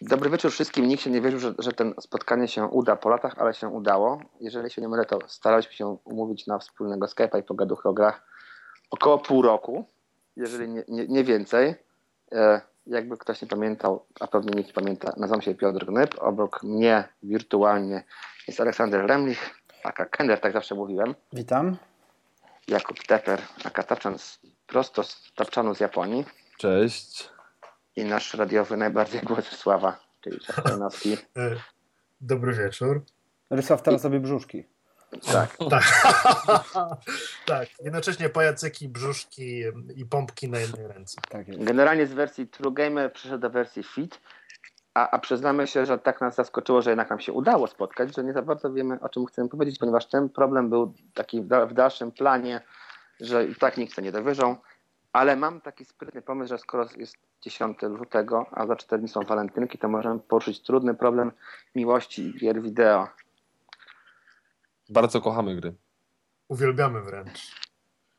Dobry wieczór wszystkim. Nikt się nie wierzył, że, że ten spotkanie się uda po latach, ale się udało. Jeżeli się nie mylę, to staraliśmy się umówić na wspólnego Skype'a i pogaduchy o grach około pół roku, jeżeli nie, nie, nie więcej. E, jakby ktoś nie pamiętał, a pewnie nikt nie pamięta, nazywam się Piotr Gnyb. Obok mnie wirtualnie jest Aleksander Remlich, aka Kender, tak zawsze mówiłem. Witam. Jakub Teper, aka Tapczan, prosto z Tapczanu z Japonii. Cześć. I nasz radiowy najbardziej głos Sława, czyli Czarnowski. E, dobry wieczór. Rysław teraz sobie brzuszki. Tak. tak. tak. Jednocześnie pajacyki, brzuszki i pompki na jednej ręce. Tak jest. Generalnie z wersji True Gamer przeszedł do wersji Fit, a, a przyznamy się, że tak nas zaskoczyło, że jednak nam się udało spotkać, że nie za bardzo wiemy, o czym chcemy powiedzieć, ponieważ ten problem był taki w dalszym planie, że i tak nikt nie dowyżą, ale mam taki sprytny pomysł, że skoro jest 10 lutego, a za 4 dni są walentynki, to możemy poruszyć trudny problem miłości i gier wideo. Bardzo kochamy gry. Uwielbiamy wręcz.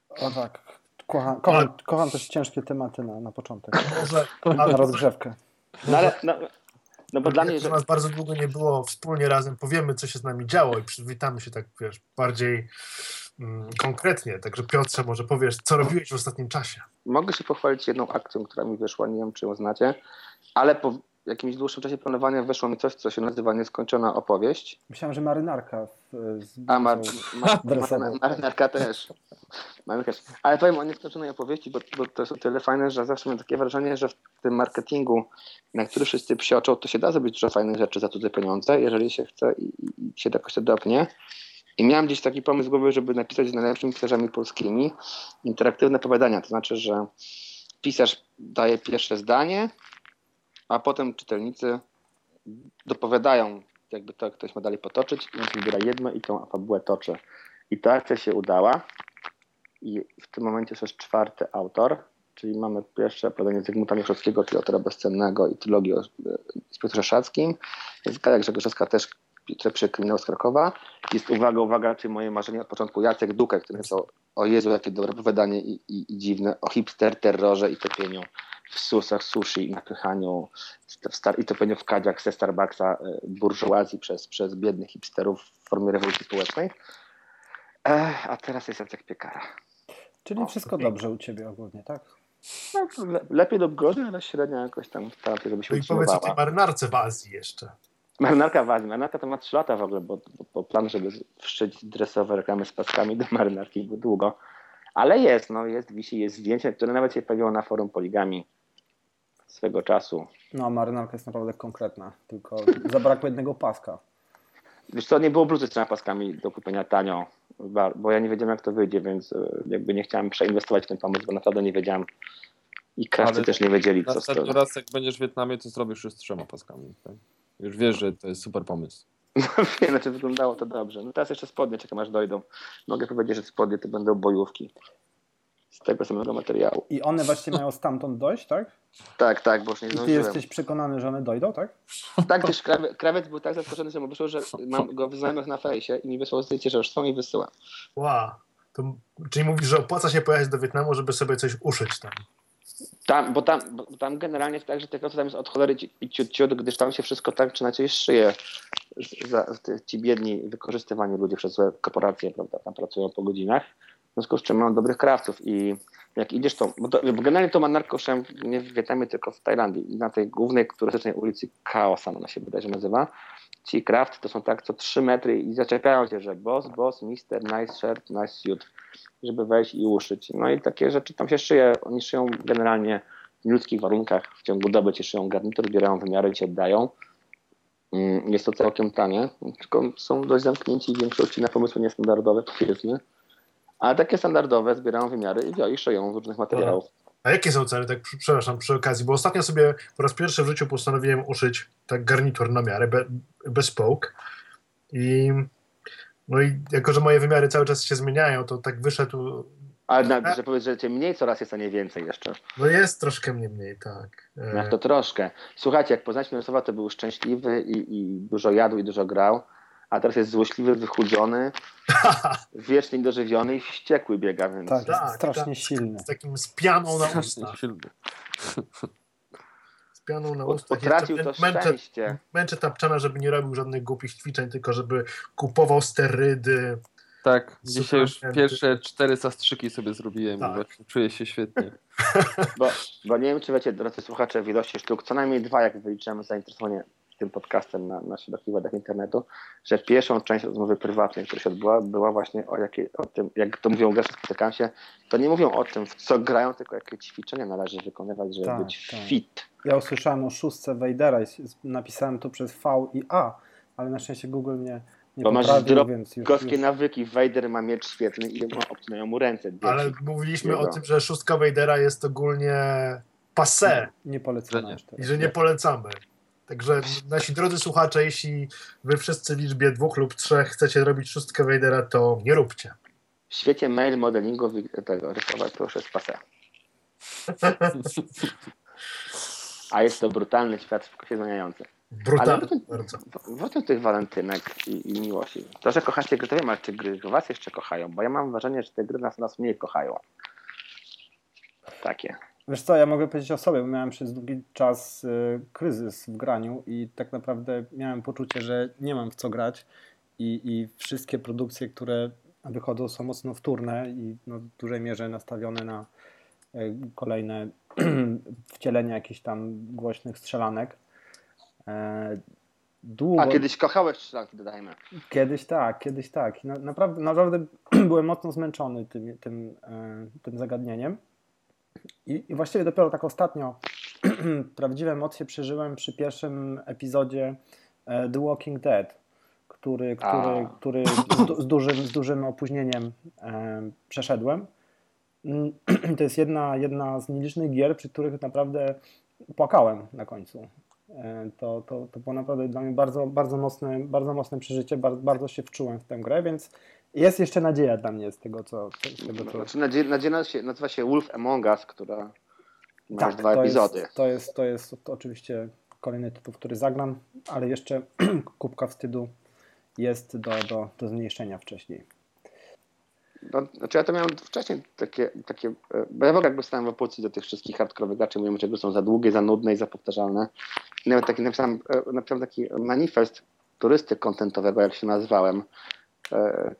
O tak. Kocham, kocham, kocham też ciężkie tematy na, na początek. Może, na rozgrzewkę. No, ale, no, no bo dla mnie, że nas bardzo długo nie było wspólnie razem, powiemy, co się z nami działo i przywitamy się tak, wiesz, bardziej konkretnie. Także Piotrze, może powiesz, co robiłeś w ostatnim czasie? Mogę się pochwalić jedną akcją, która mi wyszła, nie wiem, czy ją znacie, ale po jakimś dłuższym czasie planowania wyszło mi coś, co się nazywa Nieskończona opowieść. Myślałem, że marynarka. Z, A mar, mar, mar, marynarka też. Ale powiem o nieskończonej opowieści, bo, bo, to jest o tyle fajne, że zawsze mam takie wrażenie, że w tym marketingu, na który wszyscy psioczą, to się da zrobić dużo fajnych rzeczy za cudze pieniądze, jeżeli się chce i, i się jakoś to dopnie. I miałem gdzieś taki pomysł w głowie, żeby napisać z najlepszymi pisarzami polskimi interaktywne opowiadania. To znaczy, że pisarz daje pierwsze zdanie, a potem czytelnicy dopowiadają, jakby to ktoś ma dalej potoczyć i on wybiera jedno i tą fabułę toczy. I ta akcja się udała i w tym momencie jest już czwarty autor, czyli mamy pierwsze opowiadanie Zygmunta Mieszowskiego, czyli autora bezcennego i trylogii o inspektorze Szackim. Jest Gaja Grzegorzewska też który kryminał z Krakowa. Jest uwaga, uwaga, czy moje marzenie od początku Jacek Dukek, który napisał o Jezu, jakie dobre opowiadanie i, i, i dziwne, o hipster, terrorze i topieniu w susach sushi i napychaniu w star- i topieniu w kadziach ze Starbucksa burżuazji przez, przez biednych hipsterów w formie rewolucji społecznej. Ech, a teraz jest Jacek Piekara. Czyli o, wszystko dobrze u Ciebie ogólnie, tak? No, le- lepiej lub gorzej, ale średnio jakoś tam staram się, żeby się No i powiedz o tej marynarce w Azji jeszcze. Marynarka w Azji. Marynarka to ma 3 lata w ogóle, bo, bo, bo plan, żeby wszczyć dresowe reklamy z paskami do marynarki był długo. Ale jest, no jest, wisi, jest zdjęcie, które nawet się pojawiło na forum Poligami swego czasu. No, marynarka jest naprawdę konkretna, tylko zabrakło jednego paska. Wiesz co, nie było bluzy z trzema paskami do kupienia tanio, bo ja nie wiedziałem jak to wyjdzie, więc jakby nie chciałem przeinwestować w ten pomysł, bo naprawdę nie wiedziałem i krawcy też nie wiedzieli, co z tego. raz jak będziesz w Wietnamie, to zrobisz już z trzema paskami. Tak? Już wiesz, że to jest super pomysł. No wiem, znaczy wyglądało to dobrze. No teraz jeszcze spodnie czekam aż dojdą. Mogę powiedzieć, że spodnie to będą bojówki z tego samego materiału. I one właśnie mają stamtąd dojść, tak? Tak, tak, bo już nie I ty jesteś przekonany, że one dojdą, tak? Tak, gdyż krawiec, krawiec był tak zaskoczony, że mu wyszło, że mam go w znajomych na fejsie i mi wysłał zdjęcie, że już są i wysyła. Wow. To, czyli mówisz, że opłaca się pojechać do Wietnamu, żeby sobie coś uszyć tam. Tam, bo tam, bo tam generalnie jest tak, że tylko co tam jest od cholery i ciut, ciut, gdyż tam się wszystko tak czy inaczej szyje. Za, ci biedni wykorzystywani ludzie przez złe korporacje, prawda, tam pracują po godzinach. W związku z czym mam dobrych krawców i jak idziesz to, bo, to, bo generalnie to manarko nie w Wietnamie, tylko w Tajlandii. Na tej głównej turystycznej ulicy Chaos, ona się wydaje, że nazywa. Ci kraft to są tak co 3 metry i zaczepiają się, że boss, boss, mister, nice shirt, nice suit żeby wejść i uszyć. No i takie rzeczy tam się szyje. Oni szyją generalnie w ludzkich warunkach. W ciągu doby ci szyją garnitur, bierają wymiary, ci oddają. Jest to całkiem tanie, tylko są dość zamknięci w większości na pomysły niestandardowe, powiedzmy. Ale takie standardowe zbierają wymiary i, i szyją z różnych materiałów. A jakie są ceny, tak przepraszam, przy okazji, bo ostatnio sobie po raz pierwszy w życiu postanowiłem uszyć tak garnitur na miarę, be, bespoke i no i jako, że moje wymiary cały czas się zmieniają, to tak wyszedł. Ale na, że powiedz, że cię mniej coraz jest, a nie więcej jeszcze. No jest troszkę mnie mniej, tak. Jak to troszkę. Słuchajcie, jak poznać Mirosława, to był szczęśliwy i, i dużo jadł i dużo grał, a teraz jest złośliwy, wychudzony, wiecznie dożywiony i wściekły biega, więc... Tak, tak strasznie tak, silny. Z takim z pianą na ustach. silny. pianą na ustach. Utracił to męczę, szczęście. męczę Tapczana, żeby nie robił żadnych głupich ćwiczeń, tylko żeby kupował sterydy. Tak, dzisiaj już pierwsze cztery zastrzyki sobie zrobiłem Tak. czuję się świetnie. Bo, bo nie wiem, czy wiecie, drodzy słuchacze, w ilości sztuk, co najmniej dwa, jak wyliczyłem zainteresowanie tym podcastem na, na szerokich wadach internetu, że pierwszą część rozmowy prywatnej, która się odbyła, była właśnie o, jakie, o tym, jak to mówią gracze, spotykam się, to nie mówią o tym, w co grają, tylko jakie ćwiczenia należy wykonywać, żeby Tak, być tak. fit. Ja usłyszałem o szóstce Vadera i napisałem to przez V i A, ale na szczęście Google mnie nie Bo masz już nawyki, Vader ma miecz świetny i obcinają mu ręce. Ale mówiliśmy Jego. o tym, że szóstka Vadera jest ogólnie passé nie nie. aż i że nie polecamy. Także nasi drodzy słuchacze, jeśli wy wszyscy w liczbie dwóch lub trzech chcecie robić szóstkę Vadera, to nie róbcie. W świecie mail modelingu tego rysować już jest pase. A jest to brutalny świat szybko się zmieniający. Brutalnie Ale. Wróćmy do tych walentynek i, i miłości. To, że kochacie gry, to wiem, ale czy gry was jeszcze kochają? Bo ja mam wrażenie, że te gry nas, nas mniej kochają. Takie. Wiesz co, ja mogę powiedzieć o sobie, bo miałem przez długi czas y, kryzys w graniu i tak naprawdę miałem poczucie, że nie mam w co grać i, i wszystkie produkcje, które wychodzą są mocno wtórne i no, w dużej mierze nastawione na y, kolejne wcielenia jakichś tam głośnych strzelanek. E, Długo, A kiedyś kochałeś strzelanki, dodajmy. Kiedyś tak, kiedyś tak. Na, naprawdę, naprawdę byłem mocno zmęczony tym, tym, e, tym zagadnieniem. I, I właściwie dopiero tak ostatnio prawdziwe emocje przeżyłem przy pierwszym epizodzie e, The Walking Dead, który, który, A. który z, dużym, z dużym opóźnieniem e, przeszedłem. Mm, To jest jedna, jedna z nielicznych gier, przy których naprawdę płakałem na końcu. E, To, to, to było naprawdę dla mnie bardzo, bardzo, mocne, bardzo mocne przeżycie, bardzo, bardzo się wczułem w tę grę, więc jest jeszcze nadzieja dla mnie z tego, co. Z tego, co... Znaczy, nadzie, nadzie nazywa, się, nazywa się Wolf Among Us, która ma Tak, dwa to epizody. Jest, to, jest, to jest to oczywiście kolejny tytuł, który zagram, ale jeszcze kubka wstydu jest do, do, do zmniejszenia wcześniej. No, znaczy ja to miałem wcześniej takie, takie e, bo ja w ogóle jakby stałem w opozycji do tych wszystkich hardkorowych graczy, mówią, że gry są za długie, za nudne i za powtarzalne. Nawet taki napisałem, e, napisałem taki manifest turysty kontentowego, jak się nazwałem, e,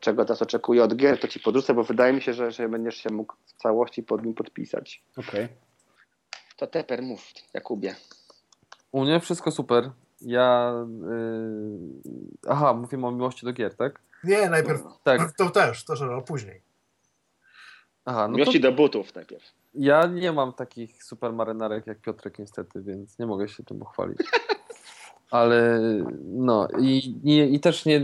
czego teraz oczekuję od gier, to ci podrzucę, bo wydaje mi się, że, że będziesz się mógł w całości pod nim podpisać. Okej. To Teper, mów, Jakubie. U mnie wszystko super. Ja. Yy... Aha, mówimy o miłości do gier, tak? Nie, najpierw Tak. to też, to że później. Aha, no to Miłości do butów najpierw. ja nie mam takich super marynarek jak Piotrek niestety, więc nie mogę się tym pochwalić. Ale no i, i, i też nie,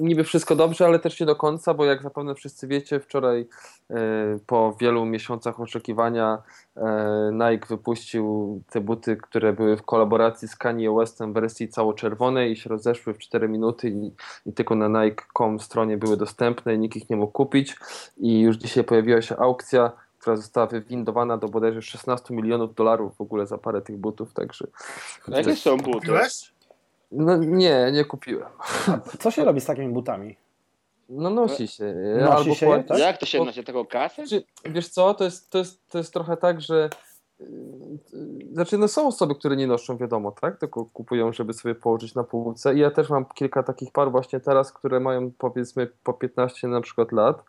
niby wszystko dobrze, ale też nie do końca, bo jak zapewne wszyscy wiecie, wczoraj e, po wielu miesiącach oczekiwania e, Nike wypuścił te buty, które były w kolaboracji z Kanye Westem w wersji cało-czerwonej i się rozeszły w 4 minuty i, i tylko na Nike.com stronie były dostępne i nikt ich nie mógł kupić i już dzisiaj pojawiła się aukcja, która została wywindowana do bodajże 16 milionów dolarów w ogóle za parę tych butów, także jakie są buty? Kupiłeś? No nie, nie kupiłem. Co się robi z takimi butami? No nosi się. Nosi albo się kładzie- tak? Jak to się nosi? Taką kasę? Znaczy, wiesz co, to jest, to, jest, to jest trochę tak, że yy, znaczy no są osoby, które nie noszą, wiadomo, tak, tylko kupują, żeby sobie położyć na półce i ja też mam kilka takich par właśnie teraz, które mają powiedzmy po 15 na przykład lat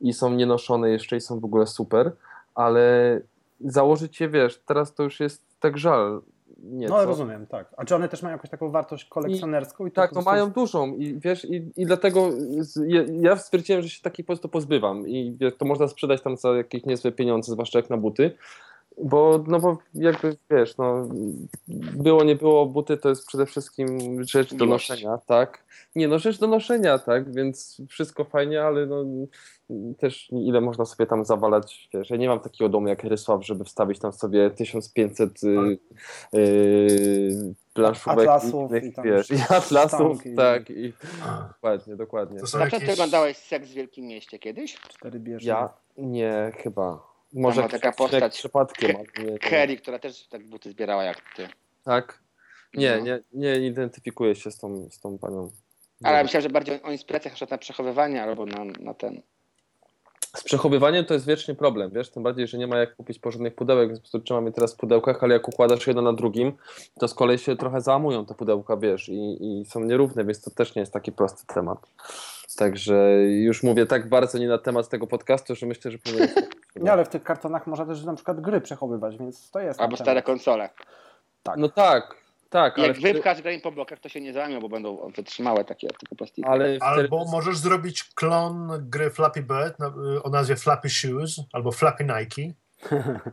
i są nienoszone jeszcze i są w ogóle super, ale założyć je, wiesz, teraz to już jest tak żal nieco. No rozumiem, tak. A czy one też mają jakąś taką wartość kolekcjonerską? I to Tak, no mają dużą i wiesz, i, i dlatego z, ja, ja stwierdziłem, że się takich po prostu pozbywam i wiesz, to można sprzedać tam za jakieś niezłe pieniądze, zwłaszcza jak na buty, bo, no bo jakby, wiesz, no było, nie było, buty to jest przede wszystkim rzecz do noszenia, tak? Nie, no rzecz do noszenia, tak, więc wszystko fajnie, ale no też ile można sobie tam zawalać, wiesz, ja nie mam takiego domu jak Rysław, żeby wstawić tam sobie 1500 y, y, planszówek Atlasów innych, i tam wiesz, i atlasów, tak, i dokładnie, dokładnie. To są Na czym ty jakieś... oglądałeś Seks w Wielkim Mieście kiedyś? Cztery bierze. Ja nie, chyba. Może taka postać- przypadkiem. Kerry, która też tak buty zbierała jak ty. Tak? Nie, No. nie, nie identyfikuję się z tą, z tą panią. Ale myślałem, że bardziej o inspiracjach na przechowywanie albo na, na ten. Z przechowywaniem to jest wiecznie problem, wiesz, tym bardziej, że nie ma jak kupić porządnych pudełek, więc po prostu trzymam je teraz w pudełkach, ale jak układasz jedno na drugim, to z kolei się trochę załamują te pudełka, wiesz, i, i są nierówne, więc to też nie jest taki prosty temat. Także już mówię tak bardzo nie na temat tego podcastu, że myślę, że powinien... Nie, ale w tych kartonach można też na przykład gry przechowywać, więc to jest. Albo stare konsole. Tak. No tak, tak, Jak wypchasz grę po blokach, to się nie załamią, bo będą wytrzymałe takie tylko plastiki. ale Albo możesz zrobić klon gry Flappy Bird o nazwie Flappy Shoes albo Flappy Nike.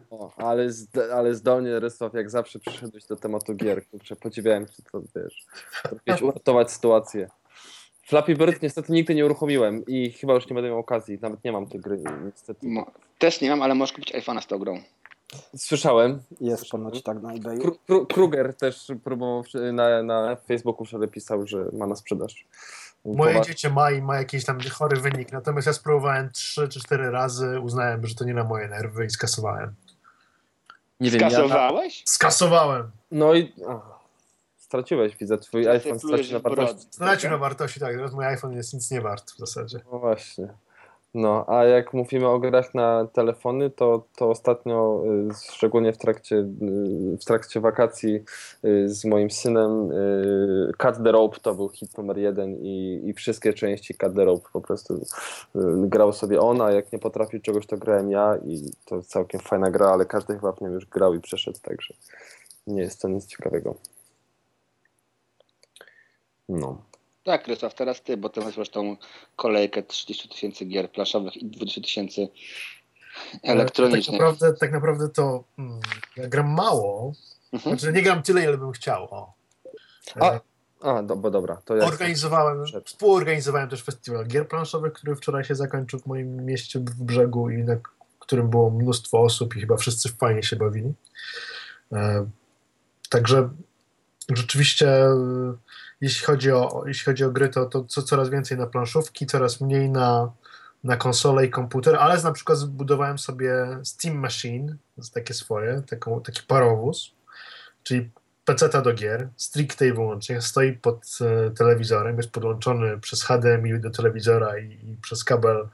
o, ale, zd, ale zdolnie Rysław, jak zawsze przyszedłeś do tematu gier, kurczę, podziwiałem cię, to wiesz, potrafiłeś uratować sytuację. Flappy Bird niestety nigdy nie uruchomiłem i chyba już nie będę miał okazji, nawet nie mam tej gry, niestety. Mo- Też nie mam, ale możesz kupić iPhone'a z tą grą. Słyszałem, Jest ponoć tak na eBayu. Kru- Kru- Kruger też próbował na, na Facebooku wczoraj pisał, że ma na sprzedaż. Moje Powa- dziecię ma i ma jakiś tam chory wynik, natomiast ja spróbowałem 3 czy 4 razy, uznałem, że to nie na moje nerwy i skasowałem. nie wiem, ja, Skasowałeś? Skasowałem! No i ach, straciłeś, widzę, twój iPhone plujesz straci na wartości. Stracił na wartości, tak, teraz mój iPhone jest nic nie wart w zasadzie. No właśnie. No, a jak mówimy o grach na telefony, to, to ostatnio, y, szczególnie w trakcie, y, w trakcie wakacji y, z moim synem, Cut the Rope to był hit numer jeden i, i wszystkie części Cut the Rope po prostu grał sobie on, a jak nie potrafił czegoś, to grałem ja i to całkiem fajna gra, ale każdy chyba w nią już grał i przeszedł, także nie jest to nic ciekawego. No. Tak, Krzysztof, teraz ty, bo ty masz zresztą kolejkę 30 tysięcy gier planszowych i 20 tysięcy Tak elektronicznych. naprawdę, tak naprawdę to mm, ja gram mało, Mhm. znaczy nie gram tyle, ile bym chciał. O. A, E, A, do, bo dobra, to ja. Organizowałem, Przed. współorganizowałem też festiwal gier planszowych, który wczoraj się zakończył w moim mieście w brzegu i na którym było mnóstwo osób i chyba wszyscy fajnie się bawili. E, Także rzeczywiście e, jeśli chodzi o, jeśli chodzi o gry, to, to co, coraz więcej na planszówki, coraz mniej na, na konsolę i komputer, ale na przykład zbudowałem sobie Steam Machine, takie swoje, taką, taki parowóz, czyli peceta do gier, stricte i wyłącznie, stoi pod e, telewizorem, jest podłączony przez HDMI do telewizora i, i przez kabel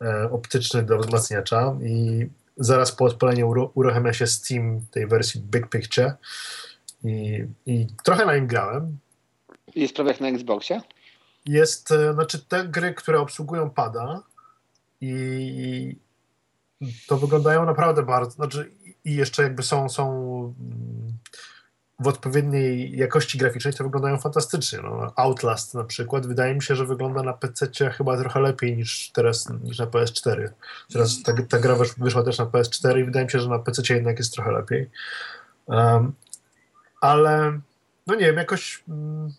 e, optyczny do wzmacniacza i zaraz po odpaleniu uru- uruchamia się Steam tej wersji Big Picture i, i trochę na nim grałem. Jest prawie jak na Xboxie. Jest, e, znaczy te gry, które obsługują pada i to wyglądają naprawdę bardzo, znaczy i jeszcze jakby są, są mm, w odpowiedniej jakości graficznej, to wyglądają fantastycznie. No, Outlast na przykład, wydaje mi się, że wygląda na PC chyba trochę lepiej niż teraz, niż na PS4. Teraz ta, ta gra wysz- wyszła też na PS4 i wydaje mi się, że na PC jednak jest trochę lepiej. Um, ale no nie wiem, jakoś mm,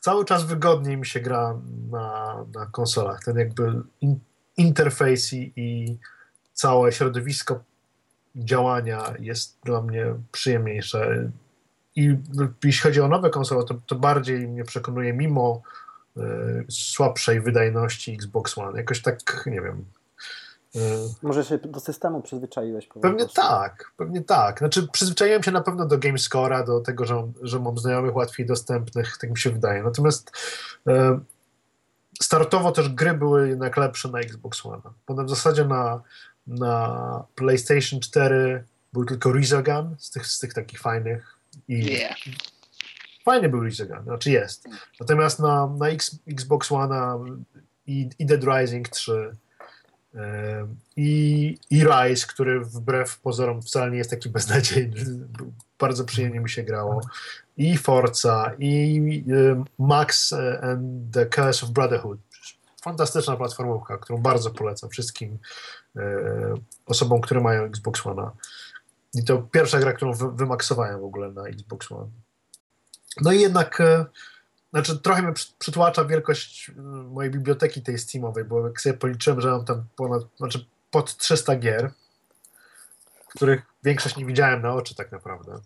cały czas wygodniej mi się gra na, na konsolach. Ten jakby in, interfejs i, i całe środowisko działania jest dla mnie przyjemniejsze. I jeśli chodzi o nowe konsole, to, to bardziej mnie przekonuje mimo y, słabszej wydajności Xbox One. Jakoś tak, nie wiem. Y, Może się do systemu przyzwyczaiłeś. Pewnie tak, pewnie tak. Znaczy przyzwyczaiłem się na pewno do GameScore'a, do tego, że, że mam znajomych łatwiej dostępnych, tak mi się wydaje. Natomiast e, startowo też gry były jednak lepsze na Xbox One. Potem w zasadzie na, na PlayStation 4 był tylko Resogun z tych, z tych takich fajnych i Yeah. fajny był Resogun, znaczy jest. Natomiast na, na X, Xbox One i, i Dead Rising 3 e, i, i Rise, który wbrew pozorom wcale nie jest taki beznadziejny, bardzo przyjemnie mi się grało, i Forza, i e, Max and the Curse of Brotherhood. Fantastyczna platformówka, którą bardzo polecam wszystkim osobom, które mają Xbox One. I to pierwsza gra, którą wy, wymaksowałem w ogóle na Xbox One. No i jednak, znaczy trochę mnie przy- przytłacza wielkość e, mojej biblioteki tej Steamowej, bo jak sobie policzyłem, że mam tam ponad, znaczy pod 300 gier, których większość nie widziałem na oczy tak naprawdę.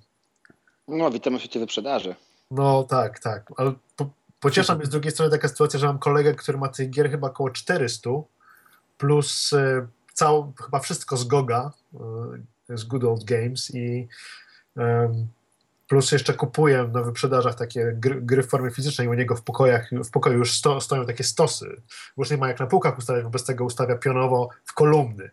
No, witamy w świecie wyprzedaży. No tak, tak, ale po, pociesza mnie z drugiej strony taka sytuacja, że mam kolegę, który ma tych gier chyba około 400, plus e, całą, chyba wszystko z Goga, e, z Good Old Games i em, Plus jeszcze kupuję na wyprzedażach takie gry, gry w formie fizycznej, u niego w, pokojach, w pokoju już sto, stoją takie stosy. Już nie ma jak na półkach ustawiać, wobec tego ustawia pionowo w kolumny.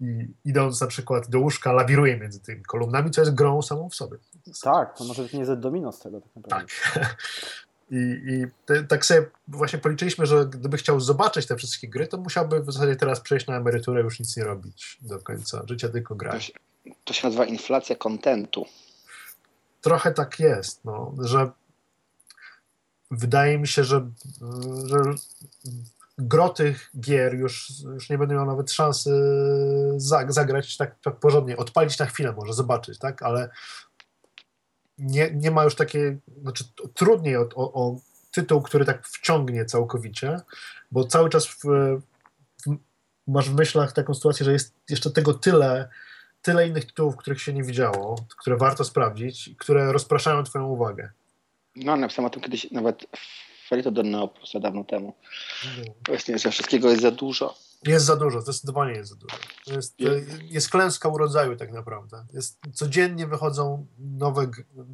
I idąc na przykład do łóżka, lawiruje między tymi kolumnami, co jest grą samą w sobie. Tak, to może nie z domino z tego tak naprawdę. Tak. I, i te, tak sobie właśnie policzyliśmy, że gdyby chciał zobaczyć te wszystkie gry, to musiałby w zasadzie teraz przejść na emeryturę, już nic nie robić do końca życia, tylko To grać. się, to się nazywa inflacja kontentu. Trochę tak jest, no, że wydaje mi się, że, że gro tych gier już, już nie będą miał nawet szansy za, zagrać tak, tak porządnie, odpalić na chwilę może, zobaczyć, tak, ale nie, nie ma już takiej, znaczy trudniej o, o, o tytuł, który tak wciągnie całkowicie, bo cały czas w, w, masz w myślach taką sytuację, że jest jeszcze tego tyle, tyle innych tytułów, których się nie widziało, które warto sprawdzić, które rozpraszają twoją uwagę. No, napisałem o tym kiedyś nawet w Felito do Neopusa dawno temu. Właśnie, że wszystkiego jest za dużo. Jest za dużo, zdecydowanie jest za dużo. To Jest, jest klęska urodzaju tak naprawdę. Jest, codziennie wychodzą nowe,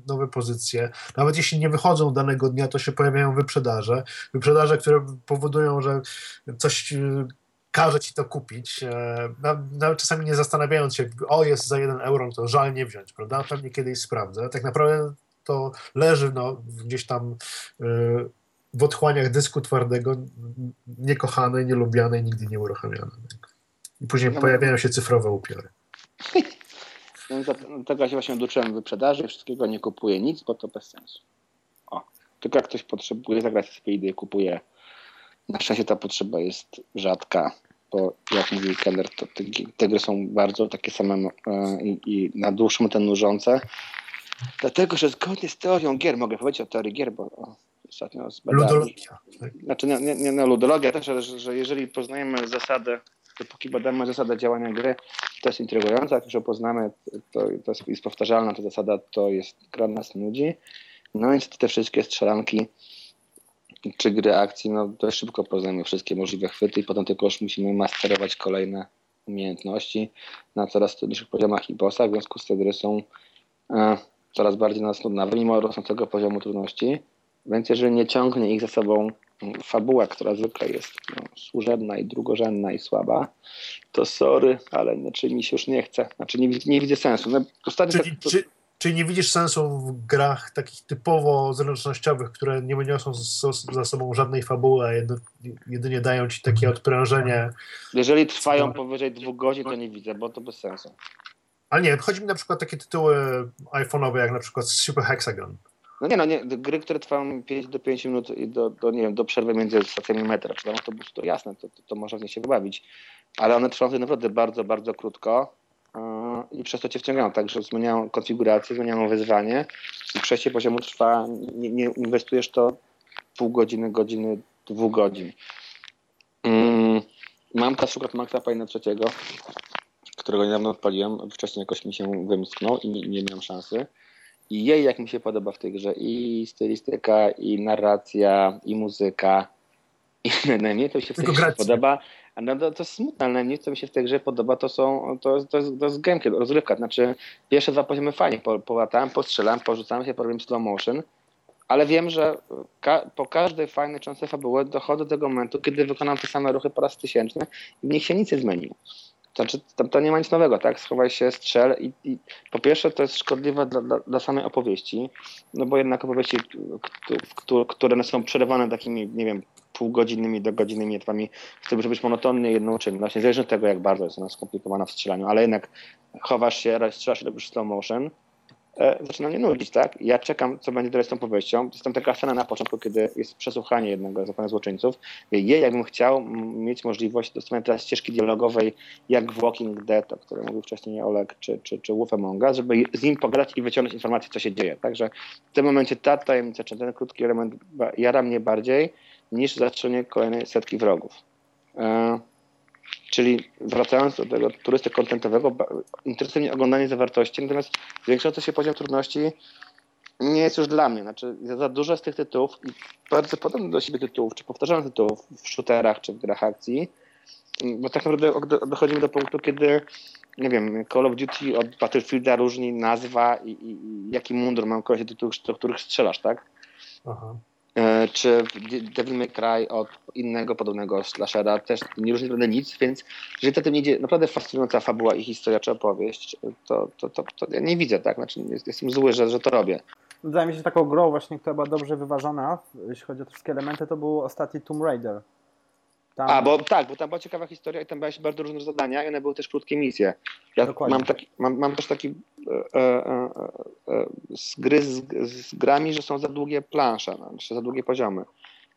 nowe pozycje. Nawet jeśli nie wychodzą danego dnia, to się pojawiają wyprzedaże. Wyprzedaże, które powodują, że coś każe ci to kupić. e, na- Nawet czasami nie zastanawiając się, o jest za jeden euro, no to żal nie wziąć, prawda? Pewnie kiedyś sprawdzę. Tak naprawdę to leży no, gdzieś tam e, w otchłaniach dysku twardego, n- niekochanej, nielubianej, nigdy nie uruchamianej. I później No, pojawiają się cyfrowe upiory. Za- tego ja się właśnie oduczyłem wyprzedaży, wszystkiego nie kupuję nic, bo to bez sensu. O, tylko jak ktoś potrzebuje zagrać sobie idee, kupuje. Na szczęście ta potrzeba jest rzadka, bo jak mówił Keller, to te, te gry są bardzo takie same e, i, i na dłuższą metę nużące. Dlatego, że zgodnie z teorią gier, mogę powiedzieć o teorii gier, bo o, ostatnio zbadali. Ludologia. Tak? Znaczy nie, nie, nie no, ludologia też, ale że, że jeżeli poznajemy zasadę, dopóki badamy zasadę działania gry, to jest intrygujące, jak już ją poznamy, to, to jest, jest powtarzalna ta zasada, to jest gra nas nudzi. No więc te wszystkie strzelanki czy gry akcji, no dość szybko poznajemy wszystkie możliwe chwyty i potem tylko już musimy masterować kolejne umiejętności na coraz trudniejszych poziomach i bossach, w związku z tym gry są e, coraz bardziej nas nudnawe, mimo rosnącego poziomu trudności. Więc jeżeli nie ciągnie ich za sobą fabuła, która zwykle jest no, służebna i drugorzędna i słaba, to sorry, ale znaczy mi się już nie chce. Znaczy nie, nie widzę sensu. No, ostatnio Czyli, tak, to, czy, czyli nie widzisz sensu w grach takich typowo zręcznościowych, które nie niosą za sobą żadnej fabuły, a jedy, jedynie dają ci takie odprężenie. jeżeli trwają powyżej dwóch godzin, to nie widzę, bo to bez sensu. Ale nie, chodzi mi na przykład takie tytuły iPhone'owe, jak na przykład Super Hexagon. No nie no, nie, gry, które trwają 5 do 5 minut i do, do, nie wiem, do przerwy między stacjami metra czy tam autobusu, to jasne, to, to, to można w nie się wybawić. Ale one trwają sobie naprawdę bardzo, bardzo krótko i przez to cię wciągają, także zmieniają konfigurację, zmieniają wyzwanie i przejście poziomu trwa, nie, nie inwestujesz to pół godziny, godziny, dwóch godzin. Mm, mam na przykład Maxa Payne trzeciego, którego niedawno odpaliłem, wcześniej jakoś mi się wymsknął i nie, nie miałem szansy. I jej, jak mi się podoba w tej grze, i stylistyka, i narracja, i muzyka. I najmniej to mi się w tej grze podoba. A no to, to smutne, ale najmniej co mi się w tej grze podoba, to są to, to, jest, to jest rozrywka. Znaczy, pierwsze dwa poziomy fajnie, po, połatałem, postrzelam, porzucam się, porobiłem slow motion, ale wiem, że ka- po każdej fajnej części fabuły dochodzę do tego momentu, kiedy wykonam te same ruchy po raz tysięczny i w nich się nic nie zmieniło. Znaczy, tam, to nie ma nic nowego, tak? Schowaj się, strzel i, i po pierwsze to jest szkodliwe dla, dla, dla samej opowieści, no bo jednak opowieści, które, są przerywane takimi, nie wiem, półgodzinnymi do godzinnymi etapami, chce być monotonnie jedną czynność, niezależnie od tego, jak bardzo jest ona skomplikowana w strzelaniu, ale jednak chowasz się, strzelasz, robisz slow motion, e, zaczyna mnie nudzić, tak? Ja czekam, co będzie dalej z tą powieścią. Jest tam taka scena na początku, kiedy jest przesłuchanie jednego z zakonanych złoczyńców. Jej, jakbym chciał mieć możliwość dostania teraz ścieżki dialogowej, jak w Walking Dead, o którym mówił wcześniej Olek, czy, czy, czy Wolf Among Us, żeby z nim pogadać i wyciągnąć informacje, co się dzieje. Także w tym momencie ta tajemnica, czy ten krótki element jara mnie bardziej, niż zatrzenie kolejnej setki wrogów. E, Czyli wracając do tego turysty kontentowego, interesuje mnie oglądanie zawartości, natomiast zwiększający się poziom trudności nie jest już dla mnie. Znaczy, za- dużo z tych tytułów i bardzo podobnych do siebie tytułów, czy powtarzających tytułów w shooterach, czy w grach akcji, bo tak naprawdę dochodzimy do punktu, kiedy nie wiem, Call of Duty od Battlefielda różni nazwa i, i, i jaki mundur mam koleś do, do których strzelasz, tak? Aha. E, czy Devil May Cry od innego podobnego slashera też nie różni naprawdę nic, więc jeżeli to tym idzie naprawdę fascynująca fabuła i historia czy opowieść, to, to, to, to ja nie widzę, tak? Znaczy jestem zły, że, że to robię. Wydaje mi się, że taką grą właśnie, która była dobrze wyważona, jeśli chodzi o te wszystkie elementy, to był ostatni Tomb Raider. Tam... A, bo tak, bo tam była ciekawa historia i tam były bardzo różne zadania i one były też krótkie misje. Ja mam, taki, mam, mam też taki e, e, e, z gry z, z, grami, że są za długie plansze, no, za długie poziomy.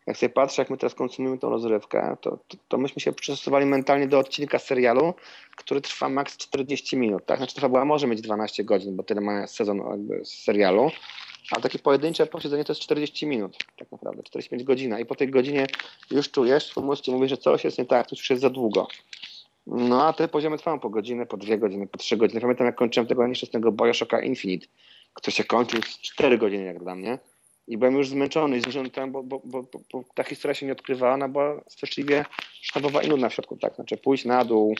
Jak sobie patrzę, jak my teraz konsumujemy tą rozrywkę, to, to, to myśmy się przystosowali mentalnie do odcinka serialu, który trwa maks 40 minut. Tak? Znaczy, ta fabuła może mieć 12 godzin, bo tyle ma sezon jakby z serialu, a takie pojedyncze posiedzenie to jest 40 minut, tak naprawdę, 45 godzina. I po tej godzinie już czujesz, twój mózg ci mówi, że coś jest nie tak, coś już jest za długo. No a te poziomy trwają po godzinę, po dwie godziny, po trzy godziny. Pamiętam, jak kończyłem tego nieszczęsnego Bioshocka Infinite, który się kończył z 4 godziny, jak dla mnie. I byłem już zmęczony i zmęczony tam, bo, bo, bo, bo, ta historia się nie odkrywała, ona była straszliwie sztabowa i nudna w środku, tak? Znaczy pójść na dół,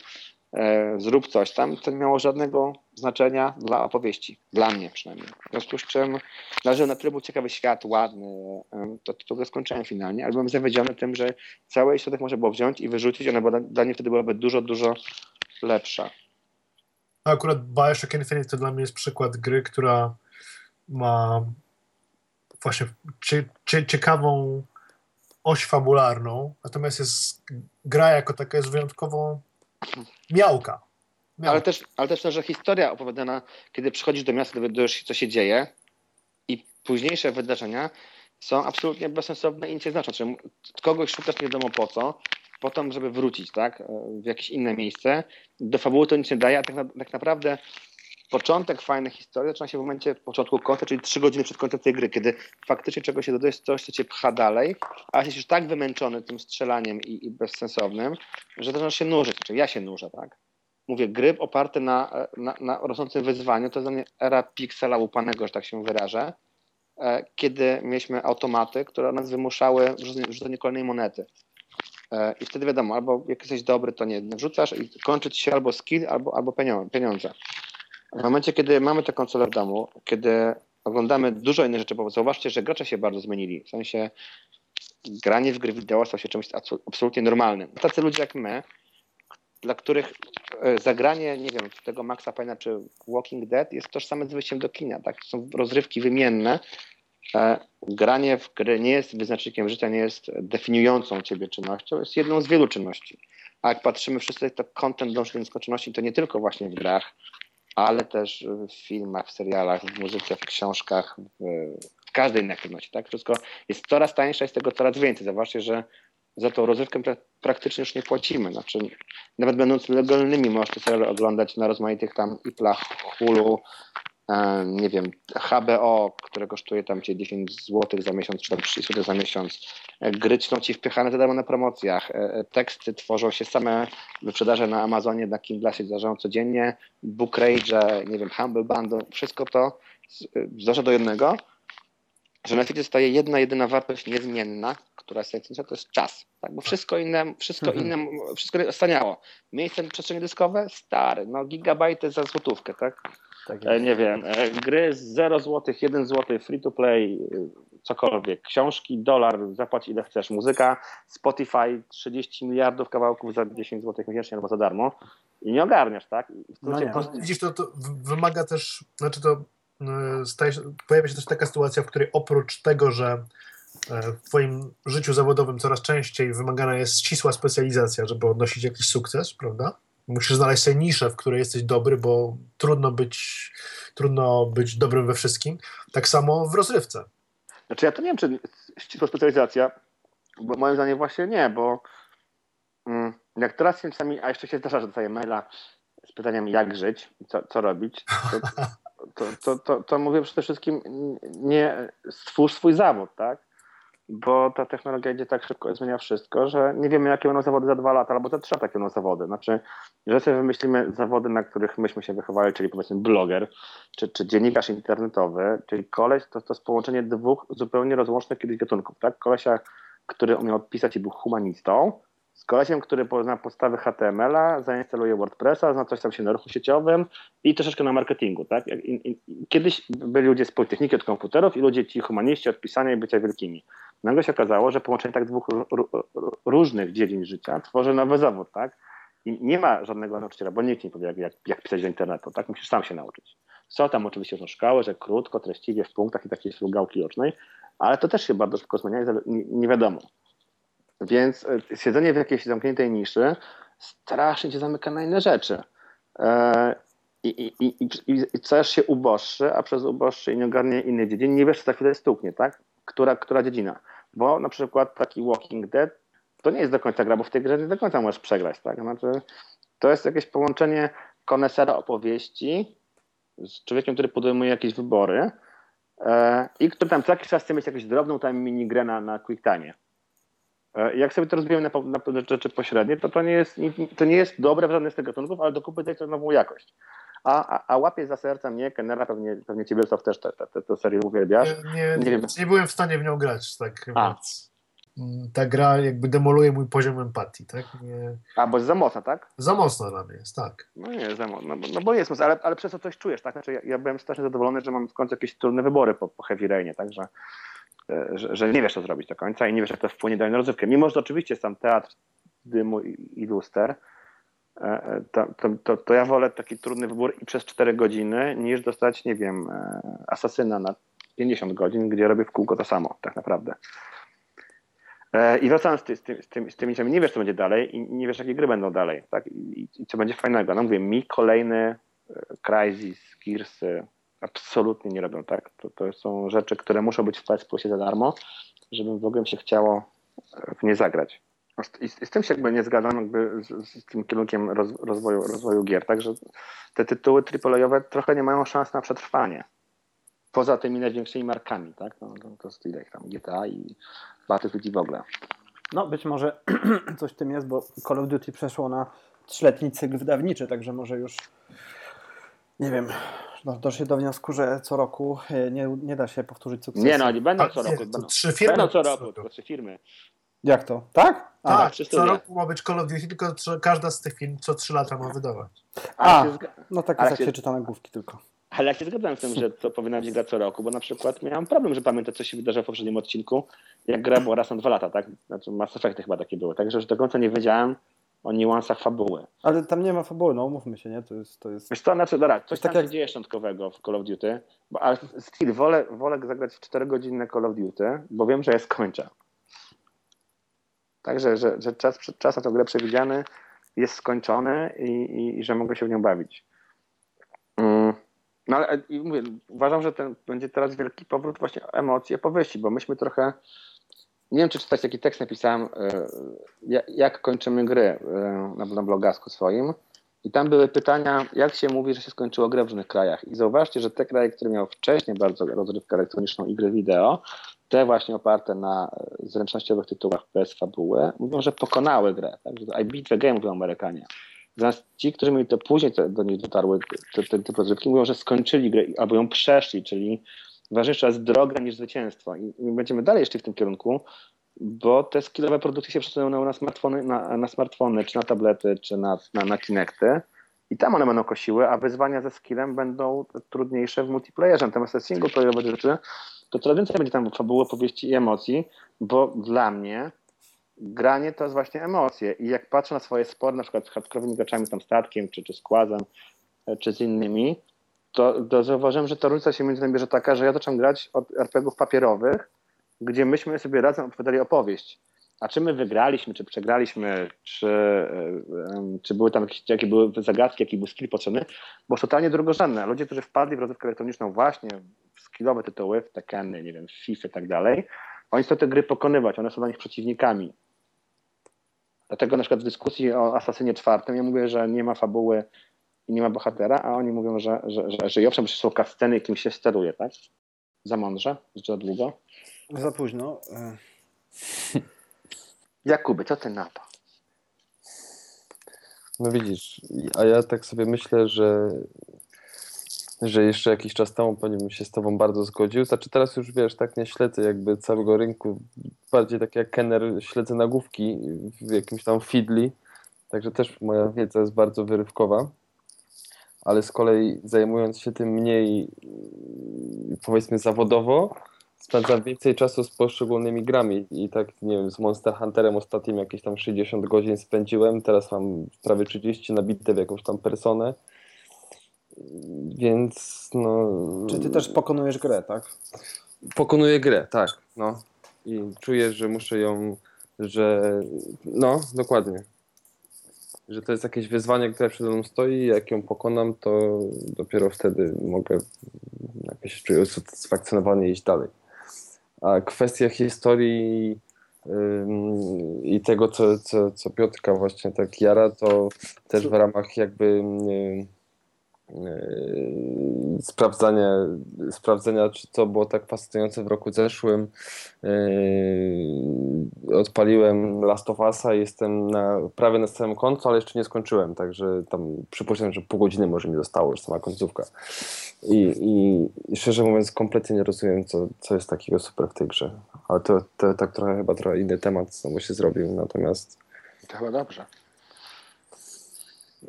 zrób coś tam, to nie miało żadnego znaczenia dla opowieści, dla mnie przynajmniej. W związku z czym należy na był ciekawy świat, ładny, e, to, to, to skończyłem finalnie, ale byłem zawiedziony tym, że cały środek można było wziąć i wyrzucić, ona była, dla mnie wtedy byłaby dużo, dużo lepsza. Akurat Bioshock Infinite to dla mnie jest przykład gry, która ma właśnie cie, cie, ciekawą oś fabularną, natomiast jest gra jako taka jest wyjątkowo miałka. miałka. Ale, też, ale też, że historia opowiadana, kiedy przychodzisz do miasta, dowiadujesz się, co się dzieje i późniejsze wydarzenia są absolutnie bezsensowne i nic nie znaczą. Czyli kogoś szukasz nie wiadomo po co, potem, żeby wrócić tak, w jakieś inne miejsce. Do fabuły to nic nie daje, a tak, na, tak naprawdę początek fajnej historii zaczyna się w momencie początku końca, czyli trzy godziny przed końcem tej gry, kiedy faktycznie czegoś się dodajesz, coś, co cię pcha dalej, a jesteś już tak wymęczony tym strzelaniem i, i bezsensownym, że zaczynasz się nużyć. Znaczy ja się nurzę, tak? Mówię, gry oparte na, na, na rosnącym wyzwaniu, to jest dla mnie era piksela łupanego, że tak się wyrażę, e, kiedy mieliśmy automaty, które nas wymuszały rzucenie kolejnej monety. E, I wtedy wiadomo, albo jak jesteś dobry, to nie wrzucasz i kończy ci się albo skill, albo, albo pieniądze. W momencie, kiedy mamy tę konsolę w domu, kiedy oglądamy dużo innych rzeczy, bo zauważcie, że gracze się bardzo zmienili. W sensie granie w gry wideo stało się czymś absolutnie normalnym. Tacy ludzie jak my, dla których e, zagranie, nie wiem, tego Maxa Payne'a czy Walking Dead jest tożsame z wyjściem do kina, tak? Są rozrywki wymienne. E, granie w gry nie jest wyznacznikiem życia, nie jest definiującą ciebie czynnością, jest jedną z wielu czynności. A jak patrzymy wszyscy, to content dąży do nieskończoności, to nie tylko właśnie w grach, ale też w filmach, w serialach, w muzyce, w książkach, w, każdej innej aktywności. Tak? Wszystko jest coraz tańsze, jest tego coraz więcej. Zobaczcie, że za tą rozrywkę pra praktycznie już nie płacimy. Znaczy, nawet będąc legalnymi, możecie seriale oglądać na rozmaitych tam iplach, Hulu, nie wiem, HBO, które kosztuje tam cię 10 zł za miesiąc, czy tam 30 zł za miesiąc. E, gry są ci wpychane za darmo na promocjach. E, teksty tworzą się same wyprzedaże na Amazonie, na Kindle się zdarzają codziennie. Book Rage, nie wiem, Humble Bundle, wszystko to zdarza do jednego, że na świecie zostaje jedna, jedyna wartość niezmienna, która jest najcenniejsza, to jest czas. Tak? Bo wszystko inne, wszystko mhm. inne, wszystko staniało. Miejsce przestrzenie dyskowe, stary, no gigabajty za złotówkę, tak? tak e, nie wiem, e, gry z 0 zł, 1 zł, free to play, e, cokolwiek, książki, dolar, zapłać ile chcesz, muzyka, Spotify, 30 miliardów kawałków za 10 zł miesięcznie albo za darmo i nie ogarniasz, tak? I no nie. Widzisz, to, to wymaga też, znaczy to staje się, pojawia się też taka sytuacja, w której oprócz tego, że w Twoim życiu zawodowym coraz częściej wymagana jest ścisła specjalizacja, żeby odnosić jakiś sukces, prawda? Musisz znaleźć sobie niszę, w której jesteś dobry, bo trudno być, trudno być dobrym we wszystkim. Tak samo w rozrywce. Znaczy ja to nie wiem, czy ścisła specjalizacja, bo moim zdaniem właśnie nie, bo mm, jak teraz czasami, a jeszcze się zdarza, że dostaję maila z pytaniem jak żyć, co, co robić, to, to, to, to, to mówię przede wszystkim nie stwórz swój zawód, tak? bo ta technologia idzie tak szybko zmienia wszystko, że nie wiemy, jakie będą zawody za dwa lata albo za trzy lata, jakie będą zawody. Znaczy, że sobie wymyślimy zawody, na których myśmy się wychowali, czyli powiedzmy bloger, czy, czy dziennikarz internetowy, czyli koleś, to, to jest połączenie dwóch zupełnie rozłącznych kiedyś gatunków, tak? Kolesia, który umiał pisać i był humanistą, z kolesiem, który pozna podstawy HTML-a, zainstaluje WordPressa, zna coś tam się na ruchu sieciowym i troszeczkę na marketingu, tak? Kiedyś byli ludzie z Politechniki od komputerów i ludzie ci humaniści od pisania i bycia wielkimi. Nagle się okazało, że połączenie tak dwóch różnych dziedzin życia tworzy nowy zawód, tak? I nie ma żadnego nauczyciela, bo nikt nie powie, jak, jak, jak pisać do internetu, tak? Musisz sam się nauczyć. Są tam oczywiście różne szkoły, że krótko, treściwie, w punktach i takiej gałki ocznej, ale to też się bardzo szybko zmienia i nie wiadomo. Więc e, siedzenie w jakiejś zamkniętej niszy strasznie cię zamyka na inne rzeczy. E, I, i, i, i, i chcesz się uboższy, a przez uboższy i nie ogarnie innej dziedziny, nie wiesz, co za chwilę stuknie, tak? Która, która dziedzina. Bo na przykład taki Walking Dead to nie jest do końca gra, bo w tej grze nie do końca możesz przegrać, tak? Znaczy, to jest jakieś połączenie konesera opowieści z człowiekiem, który podejmuje jakieś wybory e, i który tam co jakiś czas chce mieć jakąś drobną tam minigrę na, na quick time. E, jak sobie to rozbijemy na, na pewne rzeczy pośrednie, to to nie, jest, to nie jest dobre w żadnym z tych gatunków, ale do kupy to nową jakość. A, a, a łapie za serca mnie, Kenera, pewnie, pewnie ciebie to też tę serię uwielbiasz. Nie, nie, nie, nie, nie byłem w stanie w nią grać, tak a. więc ta gra jakby demoluje mój poziom empatii, tak? Nie... A, bo jest za mocna, tak? Za mocna dla mnie jest, tak. No nie, za mocna, no, no bo jest mocna, ale, ale przez to coś czujesz, tak? Znaczy ja, ja byłem strasznie zadowolony, że mam w końcu jakieś trudne wybory po, po Heavy Rainie, także E, że, że, nie wiesz, co zrobić do końca i nie wiesz, jak to wpłynie dalej na rozrywkę. Mimo, że oczywiście jest tam teatr dymu i, i luster, e, e, to, to, to, ja wolę taki trudny wybór i przez 4 godziny, niż dostać, nie wiem, asasyna na 50 godzin, gdzie robię w kółko to samo, tak naprawdę. I wracając z, ty, z, ty, z, tymi, z tymi nie wiesz, co będzie dalej i nie wiesz, jakie gry będą dalej, tak? I, i co będzie fajnego. No mówię, mi kolejny Crysis, Gearsy, absolutnie nie robią tak. To, to są rzeczy, które muszą być w PS Plusie za darmo, żeby w ogóle się chciało e, w nie zagrać. I z, z tym się jakby nie zgadzam jakby z, z tym kierunkiem roz, rozwoju, rozwoju gier. Także te tytuły AAA-owe trochę nie mają szans na przetrwanie. Poza tymi największymi markami, tak? No, to, to jest ile tam GTA i Battlefield i w ogóle. No być może coś w tym jest, bo Call of Duty przeszło na trzyletni cykl wydawniczy, także może już nie wiem, no, doszli do wniosku, że co roku e, nie, nie da się powtórzyć sukcesu. Nie no, nie będą co roku. Będą, trzy firmy. Będą co roku, tylko trzy firmy. Jak to? Tak? A, tak, co roku ma być Call of Duty, tylko każda z tych firm co trzy lata ma wydawać. A, no tak jest, jak się czyta nagłówki tylko. Ale ja się zgadzam z tym, że to powinna być gra co roku, bo na przykład miałem problem, że pamiętam, co się wydarzyło w poprzednim odcinku, jak gra była raz na dwa lata, tak? Znaczy Mass Effecty chyba takie były, także już do końca nie wiedziałem, o niuansach fabuły. Ale tam nie ma fabuły, no umówmy się, nie? To jest... To jest... Wiesz co, znaczy, dobra, coś tak jak... się dzieje szczątkowego w Call of Duty, bo, ale still, wolę, wolę zagrać w 4-godzinne Call of Duty, bo wiem, że je skończę. Także, że, że czas, czas na tę grę przewidziany jest skończony i, i, i że mogę się w nią bawić. Mm. No ale i mówię, uważam, że ten będzie teraz wielki powrót właśnie emocji, opowieści, bo myśmy trochę nie wiem, czy czytać taki tekst napisałem, e, jak kończymy gry e, na blogasku swoim. I tam były pytania, jak się mówi, że się skończyło grę w różnych krajach. I zauważcie, że te kraje, które miały wcześniej bardzo rozrywkę elektroniczną i gry wideo, te właśnie oparte na zręcznościowych tytułach bez fabuły, mówią, że pokonały grę. Tak? I beat the game, mówią Amerykanie. Natomiast ci, którzy mieli to później do nich dotarły, te, te typy rozrywki, mówią, że skończyli grę albo ją przeszli, czyli ważniejsza jest droga niż zwycięstwo. I będziemy dalej jeszcze w tym kierunku, bo te skillowe produkty się przesuną na smartfony, na, na smartfony, czy na tablety, czy na, na, na Kinecty. I tam one będą kosiły, a wyzwania ze skillem będą trudniejsze w multiplayerze. Natomiast te singleplayerowe rzeczy, to coraz więcej będzie tam fabuły, powieści i emocji, bo dla mnie granie to jest właśnie emocje. I jak patrzę na swoje spory, na przykład z hardkorowymi graczami, tam statkiem, czy, czy składem, czy z innymi, to, to zauważyłem, że ta różnica się między nami bierze taka, że ja zacząłem grać od RPGów papierowych, gdzie myśmy sobie razem opowiadali opowieść. A czy my wygraliśmy, czy przegraliśmy, czy, czy były tam jakieś, jakie były zagadki, jaki był skill potrzebny, bo totalnie drugorzędne. Ludzie, którzy wpadli w rozrywkę elektroniczną właśnie w skillowe tytuły, w Tekeny, nie wiem, w FIFA i tak dalej, oni chcą te gry pokonywać, one są dla nich przeciwnikami. Dlatego na przykład w dyskusji o Asasynie czwartym ja mówię, że nie ma fabuły i nie ma bohatera, a oni mówią, że, że, że, że i owszem, że są kasceny, kim się steruje, tak? Za mądrze, za długo. Za późno. Jakuby, co ty na to? No widzisz, a ja tak sobie myślę, że że jeszcze jakiś czas temu pewnie bym się z tobą bardzo zgodził. Znaczy teraz już wiesz, tak nie śledzę jakby całego rynku. Bardziej tak jak Kenner śledzę nagłówki w jakimś tam feedly. Także też moja wiedza jest bardzo wyrywkowa. Ale z kolei zajmując się tym mniej powiedzmy zawodowo, spędzam więcej czasu z poszczególnymi grami i tak, nie wiem, z Monster Hunterem ostatnim jakieś tam 60 godzin spędziłem, teraz mam prawie 30 nabite w jakąś tam personę, więc no... Czy ty też pokonujesz grę, tak? Pokonuję grę, tak, no. I czuję, że muszę ją, że no, dokładnie. Że to jest jakieś wyzwanie, które przede mną stoi i jak ją pokonam, to dopiero wtedy mogę jakoś czuję usatysfakcjonowanie iść dalej. A kwestia historii ym, i tego, co, co, co Piotrka właśnie tak jara, to też w ramach jakby yy, sprawdzania, sprawdzenia, czy to było tak fascynujące w roku zeszłym. Yy, odpaliłem Last of Us'a, jestem na, prawie na samym końcu, ale jeszcze nie skończyłem, także tam przypuszczam, że pół godziny może mi zostało już sama końcówka. I, i, I, szczerze mówiąc, kompletnie nie rozumiem, co, co jest takiego super w tej grze. Ale to, to tak trochę chyba trochę inny temat znowu się zrobił, natomiast. To chyba dobrze.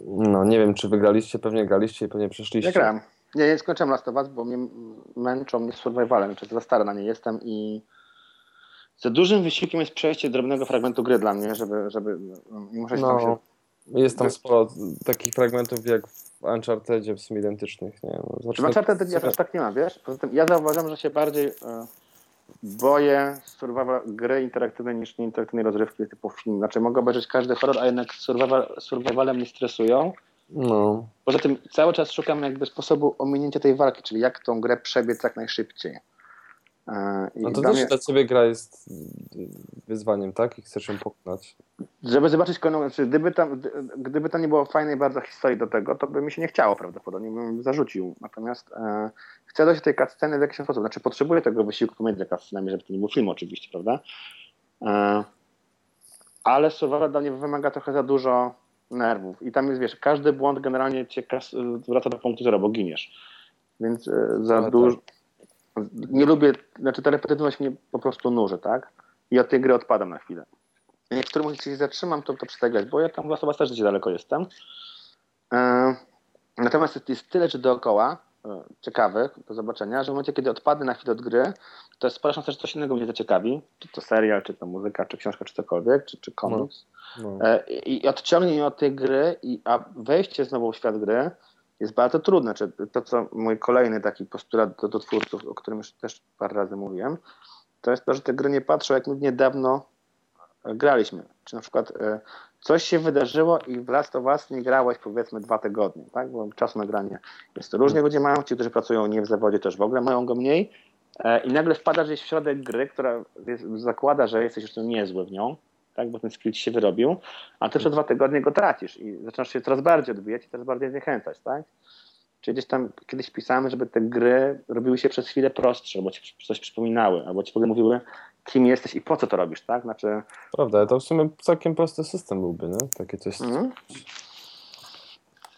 No, nie wiem, czy wygraliście, pewnie graliście i pewnie przeszliście. Nie grałem. Nie, nie skończyłem Last of Us, bo mnie męczą mnie survivalem, czy za stary na nie jestem i za dużym wysiłkiem jest przejście drobnego fragmentu gry dla mnie, żeby, żeby mimo że No, się... jest tam sporo takich fragmentów jak w Unchartedzie w sumie identycznych. Nie? No, W Uncharted ja też tak nie ma, wiesz? Poza tym ja zauważam, że się bardziej e, boję survival gry interaktywnej niż nieinteraktywnej rozrywki typu film. Znaczy mogę obejrzeć każdy horror, a jednak survival, survivalem mnie stresują. No, Poza tym cały czas szukam jakby sposobu ominięcia tej walki, czyli jak tą grę przebiec jak najszybciej. E, i no to też mnie- dla ciebie gra jest wyzwaniem, tak? I chcesz ją pokonać. Żeby zobaczyć kolejną, znaczy gdyby tam, gdy- gdyby tam nie było fajnej bardzo historii do tego, to by mi się nie chciało prawdopodobnie, bym zarzucił. Natomiast e, chcę dojść do tej cutsceny w jakiś sposób. Znaczy potrzebuję tego wysiłku pomiędzy cutscenami, żeby to nie był film oczywiście, prawda? E, ale survival dla mnie wymaga trochę za dużo nerwów. I tam jest, wiesz, każdy błąd generalnie cię kas- wraca do punktu zero, bo giniesz. Więc e, za No dużo... Nie lubię, znaczy ta repetytywność mnie po prostu nuży, tak? I od tej gry odpadam na chwilę. Jak w którym momencie się zatrzymam, to, to przestaję bo ja tam w Last of Us też gdzieś daleko jestem. E, natomiast jest, jest tyle rzeczy dookoła e, ciekawych do zobaczenia, że w momencie, kiedy odpadnę na chwilę od gry, to jest szansa, że coś innego mnie zaciekawi. Czy to serial, czy to muzyka, czy książka, czy cokolwiek, czy, czy komiks. No. E, I i odciągnie mnie od tej gry, i, a wejście znowu w świat gry jest bardzo trudne. Czy to, co mój kolejny taki postulat do, do twórców, o którym już też parę razy mówiłem, to jest to, że te gry nie patrzą, jak my niedawno e, graliśmy. Czy na przykład e, coś się wydarzyło i w Last of Us nie grałeś powiedzmy dwa tygodnie, tak? Bo czasu na granie jest różnie ludzie mają, ci, którzy pracują nie w zawodzie też w ogóle mają go mniej e, i nagle wpadasz gdzieś w środek gry, która jest, zakłada, że jesteś już niezły w nią, tak? Bo ten skill ci się wyrobił, a ty przez dwa tygodnie go tracisz i zaczynasz się coraz bardziej odbijać i coraz bardziej zniechęcać, tak? Czyli gdzieś tam kiedyś pisałem, żeby te gry robiły się przez chwilę prostsze, albo ci coś przypominały, albo ci w ogóle mówiły, kim jesteś i po co to robisz, tak? Znaczy, Prawda, to w sumie całkiem prosty system byłby, nie? Takie coś. mm,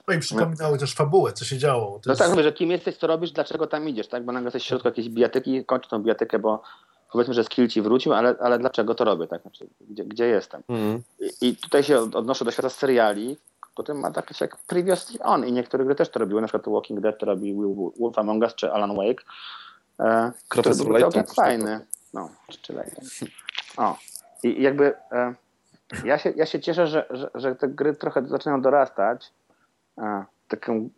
No i przypominały też fabułę, co się działo. To no jest... tak, mówię, że kim jesteś, co robisz, dlaczego tam idziesz, tak? Bo nagle jesteś w środku jakiejś bijatyki, kończę tą bijatykę, bo powiedzmy, że skill ci wrócił, ale, ale dlaczego to robię, tak? Znaczy, gdzie, gdzie jestem? Mhm. I, I tutaj się od- odnoszę do świata seriali, który ma takie jak Previously On i niektóre gry też to robiły, na przykład Walking Dead to robi Will- Wolf Among Us czy Alan Wake, e, który był całkiem fajny. No, czy, czy Layton. O, i i jakby e, ja, się, ja się cieszę, że, że, że te gry trochę zaczynają dorastać, e, taką,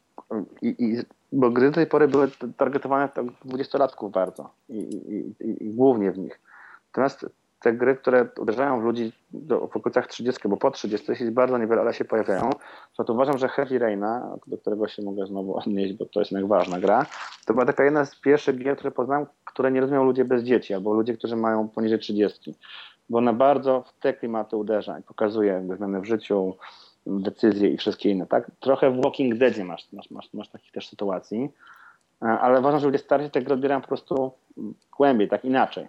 i, i, bo gry do tej pory były targetowane tak dwudziestolatków bardzo i, i, i, i głównie w nich. Natomiast te gry, które uderzają w ludzi do, w okolicach 30, bo po 30 jest bardzo niewiele, ale się pojawiają, to, to uważam, że Heavy Raina, do którego się mogę znowu odnieść, bo to jest jednak ważna gra, to była taka jedna z pierwszych gier, które poznałem, które nie rozumieją ludzie bez dzieci, albo ludzie, którzy mają poniżej 30. Bo ona bardzo w te klimaty uderza i pokazuje zmiany w życiu, decyzje i wszystkie inne. Tak? Trochę w Walking Deadzie masz, masz, masz, masz takich też sytuacji, e, ale uważam, że ludzie starsi te gry odbierają po prostu głębiej, tak inaczej.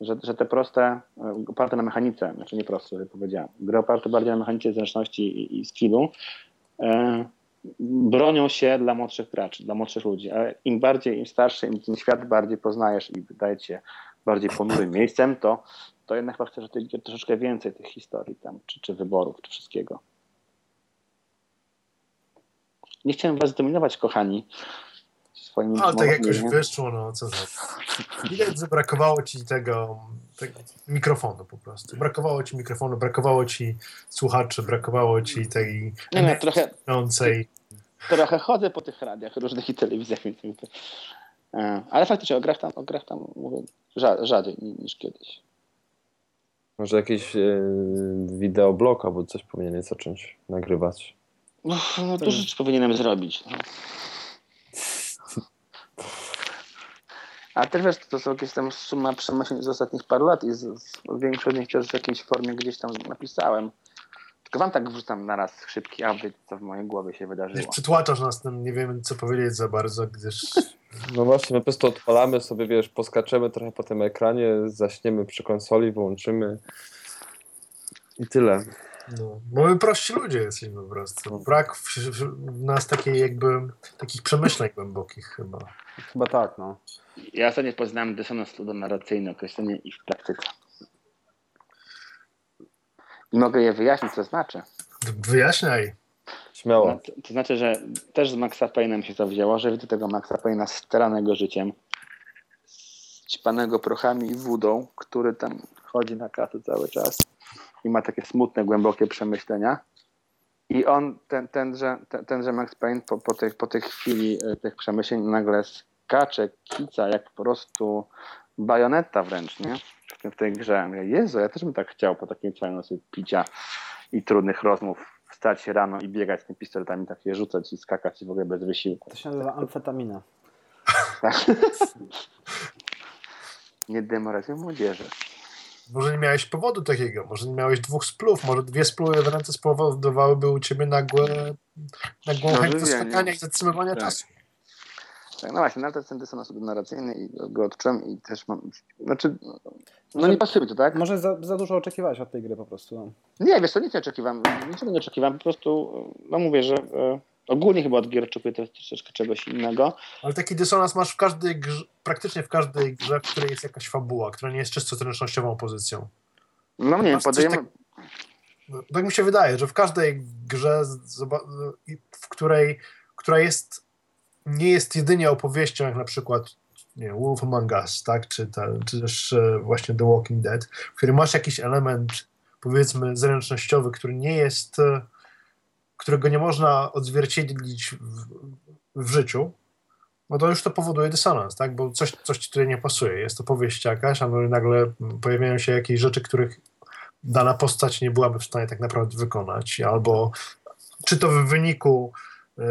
Że, że te proste, e, oparte na mechanice, znaczy nie proste, jak powiedziałem, gry oparte bardziej na mechanice zręczności i, i skillu, e, bronią się dla młodszych graczy, dla młodszych ludzi, ale im bardziej, im starszy, im ten świat bardziej poznajesz i wydaje się bardziej ponurym miejscem, to, to jednak chyba chcesz troszeczkę więcej tych historii tam, czy, czy wyborów, czy wszystkiego. Nie chciałem was zdominować, kochani. Swoim no, tak jakoś wyszło, no co za. Widać, że brakowało ci tego, tego, mikrofonu po prostu. Brakowało ci mikrofonu, brakowało ci słuchaczy, brakowało ci tej nie, nie, trochę, trochę chodzę po tych radiach różnych i telewizjach, e, ale faktycznie o grach tam, o grach tam mówię rzadziej niż kiedyś. Może jakiś e, wideoblog albo coś powinien zacząć nagrywać. No, no dużo rzeczy powinienem zrobić. No. A też wiesz, to są jakieś tam suma przemyśleń z ostatnich paru lat i z, z większość z nich też w jakiejś formie gdzieś tam napisałem. Tylko wam tak wrzucam na raz szybki update, co w mojej głowie się wydarzyło. Przytłaczasz nas tym, nie wiemy co powiedzieć za bardzo, gdyż... No właśnie, my po prostu odpalamy sobie, wiesz, poskaczemy trochę po tym ekranie, zaśniemy przy konsoli, wyłączymy i tyle. No, bo my prości ludzie jesteśmy po prostu. Brak w, w nas takiej jakby, takich przemyśleń głębokich chyba. Chyba tak, no. Ja sobie poznałem dysonans ludonarracyjny, określenie i w praktyce. I mogę je wyjaśnić, co znaczy. Wyjaśniaj. Śmiało. No, to, to, znaczy, że też z Maxa Payne'em się to wzięło, że widzę tego Maxa Payne'a staranego życiem, ćpanego prochami i wódą, który tam chodzi na kasę cały czas i ma takie smutne, głębokie przemyślenia. I on, ten, tenże, ten, tenże Max Payne po, po, tej, po tej chwili e, tych przemyśleń nagle skacze, kica, jak po prostu bajoneta wręcz, nie? W tej grze. Jezu, ja też bym tak chciał po takim całym nocy picia i trudnych rozmów wstać się rano i biegać z tymi pistoletami, takie rzucać i skakać i w ogóle bez wysiłku. To się nazywa amfetamina. Tak. nie demoralizuj młodzieży. Może nie miałeś powodu takiego, może nie miałeś dwóch splów, może dwie spluły w ręce spowodowałyby u ciebie nagłe, nagłą no, chęć skakania i zatrzymywania tak. czasu. Tak, no właśnie, no to jest ten dysonans narracyjny i go odczułem i też mam, znaczy, no nie pasuje to, tak? Może za, za dużo oczekiwałeś od tej gry po prostu. Nie, wiesz co, nic nie oczekiwałem, niczego nie oczekiwałem, po prostu, no mówię, że e, ogólnie chyba od gier oczekuję też troszeczkę czegoś innego. Ale taki dysonans masz w każdej grze, praktycznie w każdej grze, w której jest jakaś fabuła, która nie jest czysto zręcznościową pozycją. No nie, podejmujemy... Tak, no, tak mi się wydaje, że w każdej grze, w której, która jest nie jest jedynie opowieścią, jak na przykład nie, Wolf Among Us, tak? czy, ta, czy też e, właśnie The Walking Dead, w którym masz jakiś element, powiedzmy, zręcznościowy, który nie jest, e, którego nie można odzwierciedlić w, w życiu, no to już to powoduje dysonans, tak? Bo coś, coś ci tutaj nie pasuje. Jest to powieść jakaś, a no nagle pojawiają się jakieś rzeczy, których dana postać nie byłaby w stanie tak naprawdę wykonać, albo czy to w wyniku y,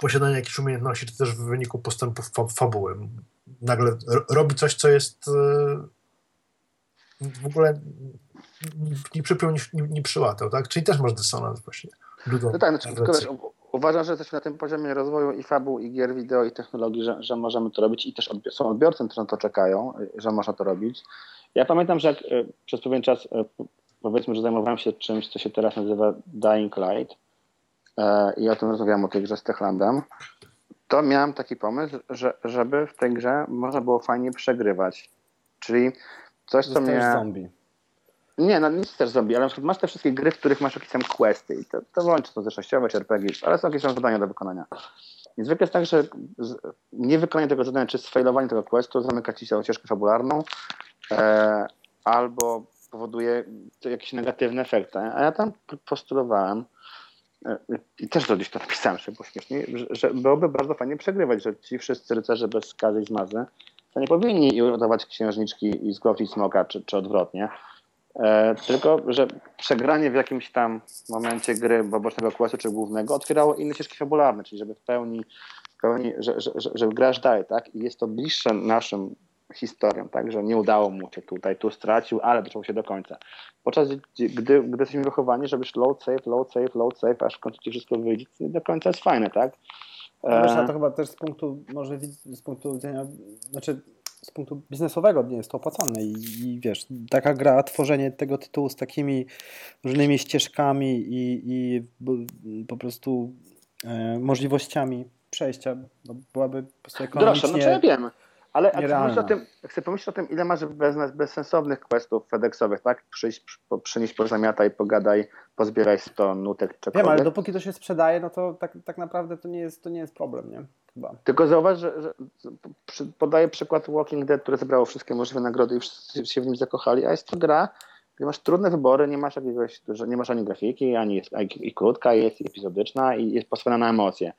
posiadania jakichś umiejętności, czy też w wyniku postępów fabuły. Nagle robi coś, co jest e, w ogóle nie przypiął, nie, nie przyłatał, tak? Czyli też masz dysonans właśnie. Ludo, no tak, znaczy, tylko, wiesz, uważam, że jesteśmy na tym poziomie rozwoju i fabuł, i gier wideo, i technologii, że, że możemy to robić i też odbior są odbiorcy, którzy na to czekają, że można to robić. Ja pamiętam, że jak e, przez pewien czas e, powiedzmy, że zajmowałem się czymś, co się teraz nazywa Dying Light, E, i o tym rozmawiałem o tej grze z Techlandem, to miałem taki pomysł, że, żeby w tej grze można było fajnie przegrywać. Czyli coś, co mnie... zombie. Nie, no nic też zombie, ale masz te wszystkie gry, w których masz jakieś tam questy i to, to łączy to zresztą czy RPG, ale są jakieś tam zadania do wykonania. I zwykle jest tak, że niewykonanie tego zadania, czy sfailowanie tego questu zamyka ci się ścieżkę fabularną e, albo powoduje jakieś negatywne efekty. A ja tam postulowałem, i też to gdzieś to napisałem, że było śmiesznie, że, że byłoby bardzo fajnie przegrywać, że ci wszyscy rycerze bez skazy i zmazy to nie powinni uratować księżniczki i zgłosić smoka, czy, czy odwrotnie. E, tylko, że przegranie w jakimś tam momencie gry bocznego questu czy głównego otwierało inne ścieżki fabularne, czyli żeby w pełni, w pełni że, że, że, że grasz dalej, tak? I jest to bliższe naszym historią, tak, że nie udało mu się tutaj, tu stracił, ale doczekał się do końca. Podczas gdy, gdy jesteśmy wychowani, żebyś load save, load save, load save, aż w końcu ci wszystko wyjdzie, nie do końca jest fajne, tak? No wiesz, to chyba też z punktu, może z punktu widzenia, znaczy z punktu biznesowego nie jest to opłacalne I, i wiesz, taka gra, tworzenie tego tytułu z takimi różnymi ścieżkami i, i po prostu e, możliwościami przejścia, bo byłaby po prostu ekonomicznie... Droższa, no ja wiem. Ale pomyśleć o tym, chcę pomyśleć o tym, ile masz bez, bezsensownych questów FedExowych, tak? Przyjść, po, przynieść pozamiataj, pogadaj, pozbieraj 100 nutek, Wiem, czegokolwiek. ale dopóki to się sprzedaje, no to tak, tak naprawdę to nie, jest, to nie jest problem, nie? Chyba. Tylko zauważ, że, że przy, podaję przykład Walking Dead, które zebrało wszystkie możliwe nagrody i wszyscy się w nim zakochali, a jest to gra, gdzie masz trudne wybory, nie masz jakiegoś, nie masz ani grafiki, ani jest, i, i krótka jest, i epizodyczna i jest postawiona na emocje.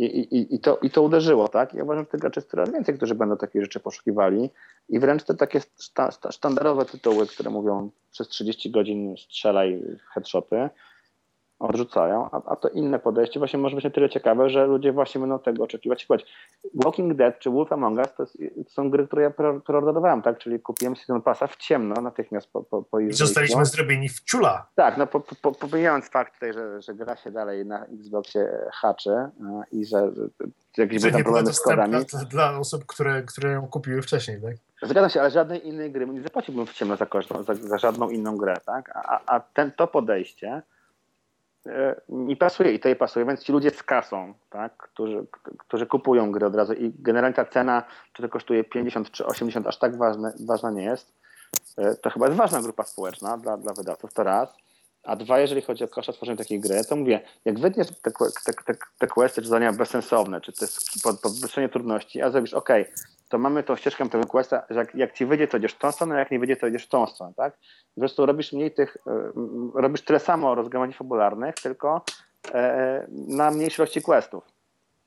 I, i, i, to, I to uderzyło, tak? Ja uważam, że tych graczy jest coraz więcej, którzy będą takich rzeczy poszukiwali i wręcz te takie sztandarowe tytuły, które mówią przez 30 godzin strzelaj headshopy, odrzucają, a, a to inne podejście właśnie może być na tyle ciekawe, że ludzie właśnie będą tego oczekiwać. Słuchajcie, Walking Dead czy Wolf Among Us to, jest, to są gry, które ja pre- preorderowałem, tak? Czyli kupiłem Season Passa w ciemno natychmiast po, po, po I zostaliśmy zrobieni w ciula. Tak, no po, po, pomijając fakt tutaj, że, że gra się dalej na Xboxie haczy e, i że, jakieś były tam problemy z kodami. dla, osób, które, które ją kupiły wcześniej, tak? Zgadzam się, ale żadnej innej gry nie zapłaciłbym w ciemno za, kosztą, za, za żadną inną grę, tak? A, a- ten, to podejście mi pasuje i to jej pasuje, więc ci ludzie z kasą, tak? Którzy, którzy kupują gry od razu i generalnie ta cena, czy to kosztuje 50 czy 80, aż tak ważne, ważna nie jest. E, To chyba jest ważna grupa społeczna dla, dla wydawców, to raz. A dwa, jeżeli chodzi o koszta tworzenia takiej gry, to mówię, jak wytniesz te, te, te, te questy czy zadania bezsensowne, czy sk- pod- podwyższenie trudności, a zrobisz, ok, to mamy tą ścieżkę tego questa, że jak, jak ci wyjdzie, to idziesz w tą stronę, a jak nie wyjdzie, to idziesz w tą stronę, tak? Po prostu robisz mniej tych, mm, robisz tyle samo rozgałęzi fabularnych, tylko e, na mniejszej ilości questów.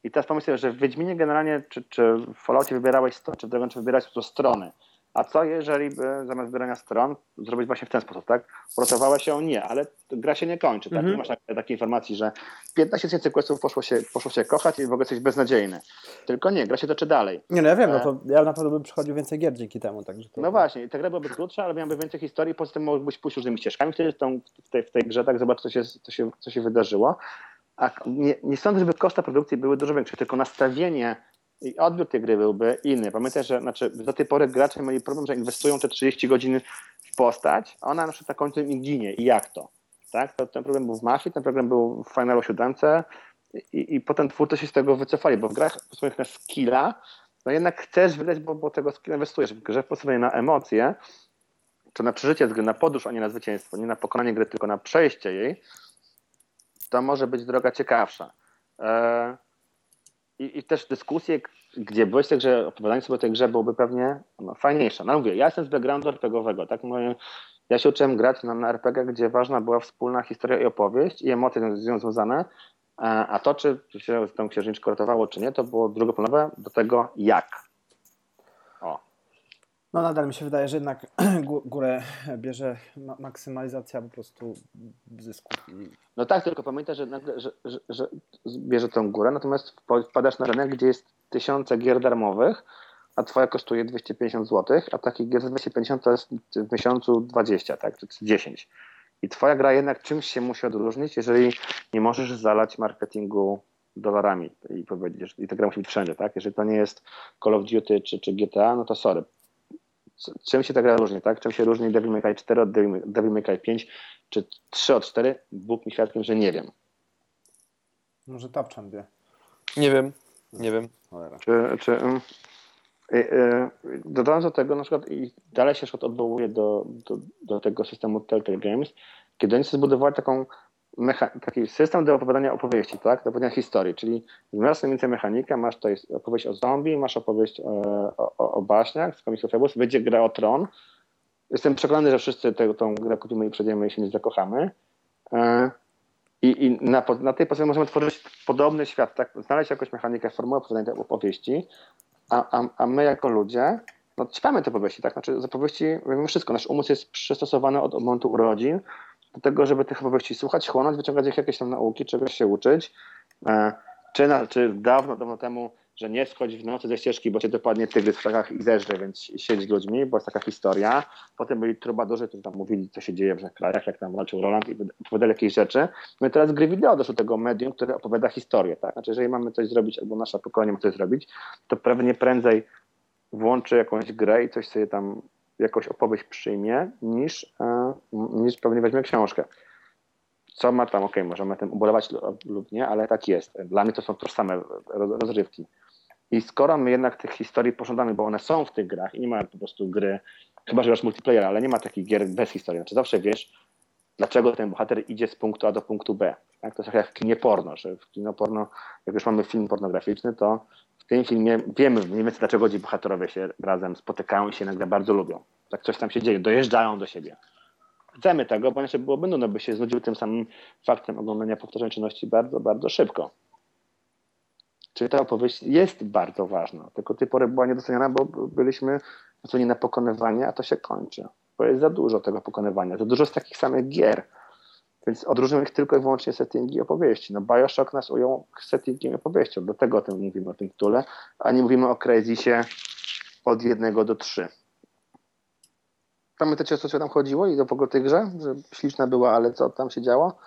I teraz pomyśl sobie, że w Wiedźminie generalnie, czy, czy w Falloutie wybierałeś, sto, czy w Dragon, czy wybierałeś to strony. A co jeżeli by zamiast wybierania stron zrobić właśnie w ten sposób, tak? Uratowałeś ją? Nie, ale gra się nie kończy, tak? Mhm. Nie masz tak, takiej informacji, że 15 tysięcy questów poszło się, poszło się kochać i w ogóle jesteś beznadziejny. Tylko nie, gra się toczy dalej. Nie, no ja wiem, no E. to ja na pewno bym przychodził więcej gier dzięki temu, także to... No właśnie, ta gra byłaby krótsza, ale miałaby więcej historii, poza tym mogłybyś pójść różnymi ścieżkami wtedy w, tą, w, tej, w tej grze, tak zobacz, co się, co się, co się wydarzyło. A nie, nie sądzę, żeby koszta produkcji były dużo większe, tylko nastawienie i odbiór tej gry byłby inny. Pamiętaj, że znaczy, do tej pory gracze mieli problem, że inwestują te 30 godzin w postać, a ona na przykład na końcu im ginie. I jak to? Tak? to? Ten problem był w Mafii, ten problem był w Finalu 7 i, i potem twórcy się z tego wycofali, bo w grach postawionych na skilla, no jednak chcesz wydać, bo, bo tego skilla inwestujesz. W grze postawionej na emocje, czy na przeżycie z gry, na podróż, a nie na zwycięstwo, nie na pokonanie gry, tylko na przejście jej, to może być droga ciekawsza. E, I, I też dyskusje, gdzie byłeś grze, opowiadanie sobie o tej grze byłoby pewnie no, fajniejsze. No mówię, ja jestem z backgroundu RPGowego, tak? Moje, ja się uczyłem grać na, na RPG, gdzie ważna była wspólna historia i opowieść i emocje z nią związane, a, a to, czy się z tą księżniczką ratowało, czy nie, to było drugoplanowe do tego, jak. No nadal mi się wydaje, że jednak gó- górę bierze ma- maksymalizacja po prostu zysków. I... No tak, tylko pamiętaj, że, nagle, że, że, że bierze tą górę, natomiast wpadasz na rynek, gdzie jest tysiące gier darmowych, a twoja kosztuje 250 zł, a takich gier za 250 to jest w miesiącu 20, tak, czy 10. I twoja gra jednak czymś się musi odróżnić, jeżeli nie możesz zalać marketingu dolarami i powiedzieć, i ta gra musi być wszędzie, tak? Jeżeli to nie jest Call of Duty czy, czy GTA, no to sorry. Czym się ta gra różni, tak? Czym się różni Devil May Cry 4 od Devil May- Cry 5 czy 3 od 4? Bóg mi świadkiem, że nie wiem. Może Tapczan wie. Nie wiem, nie wiem. Cholera. Czy, czy, ym, y, y, dodając do tego, na przykład i dalej się na przykład odwołuje do, do, do tego systemu Telltale Games, kiedy oni sobie zbudowali taką mecha- taki system do opowiadania opowieści, tak? Do opowiadania historii, czyli mniej więcej mechanikę, masz jest opowieść o zombie, masz opowieść e, o, o, o baśniach z komiksu Fabulous, wyjdzie gra o Tron. Jestem przekonany, że wszyscy tę tą grę kupimy i przejdziemy i się nie zakochamy. E, I, i na, na tej podstawie możemy tworzyć podobny świat, tak? Znaleźć jakąś mechanikę, formułę opowiadania opowieści, a, a, a my jako ludzie no, te opowieści, tak? Znaczy z opowieści wiemy wszystko. Nasz umysł jest przystosowany od momentu urodzin do tego, żeby tych opowieści słuchać, chłonąć, wyciągać ich jakieś tam nauki, czegoś się uczyć. E, czy, na, czy dawno, dawno temu, że nie schodź w nocy ze ścieżki, bo cię dopadnie tygrys w krzakach i zeżre, więc siedź z ludźmi, bo jest taka historia. Potem byli trubadurzy, którzy tam mówili, co się dzieje w krajach, jak tam walczył Roland i opowiadali jakieś rzeczy. No i teraz gry wideo doszło do tego medium, które opowiada historię, tak? Znaczy, jeżeli mamy coś zrobić, albo nasze pokolenie ma coś zrobić, to pewnie prędzej włączy jakąś grę i coś sobie tam, jakąś opowieść przyjmie, niż, e, niż pewnie weźmie książkę. co ma tam, okej, możemy tym ubolewać lub, nie, ale tak jest. Dla mnie to są tożsame roz- rozrywki. I skoro my jednak tych historii pożądamy, bo one są w tych grach i nie ma po prostu gry, chyba że masz multiplayer, ale nie ma takich gier bez historii. Znaczy zawsze wiesz, dlaczego ten bohater idzie z punktu A do punktu B. Tak? To jest tak jak w kinie porno, że w kino porno, jak już mamy film pornograficzny, to w tym filmie wiemy mniej więcej, dlaczego ci bohaterowie się razem spotykają i się nagle bardzo lubią. Tak coś tam się dzieje, dojeżdżają do siebie. Chcemy tego, inaczej byłoby nudno, by się znudził tym samym faktem oglądania powtórzeń czynności bardzo, bardzo szybko. Czyli ta opowieść jest bardzo ważna, tylko tej pory była niedoceniana, bo byliśmy naczeleni na pokonywanie, a to się kończy. Bo jest za dużo tego pokonywania, za dużo z takich samych gier. Więc odróżniamy ich tylko i wyłącznie settingi i opowieści. No Bioshock nas ujął settingiem i opowieścią, dlatego o tym mówimy, o tym Cthulhu, a nie mówimy o Crazysie od jednego do trzy. Pamiętacie o co tam chodziło i w ogóle tej grze? Że śliczna była, ale co tam się działo?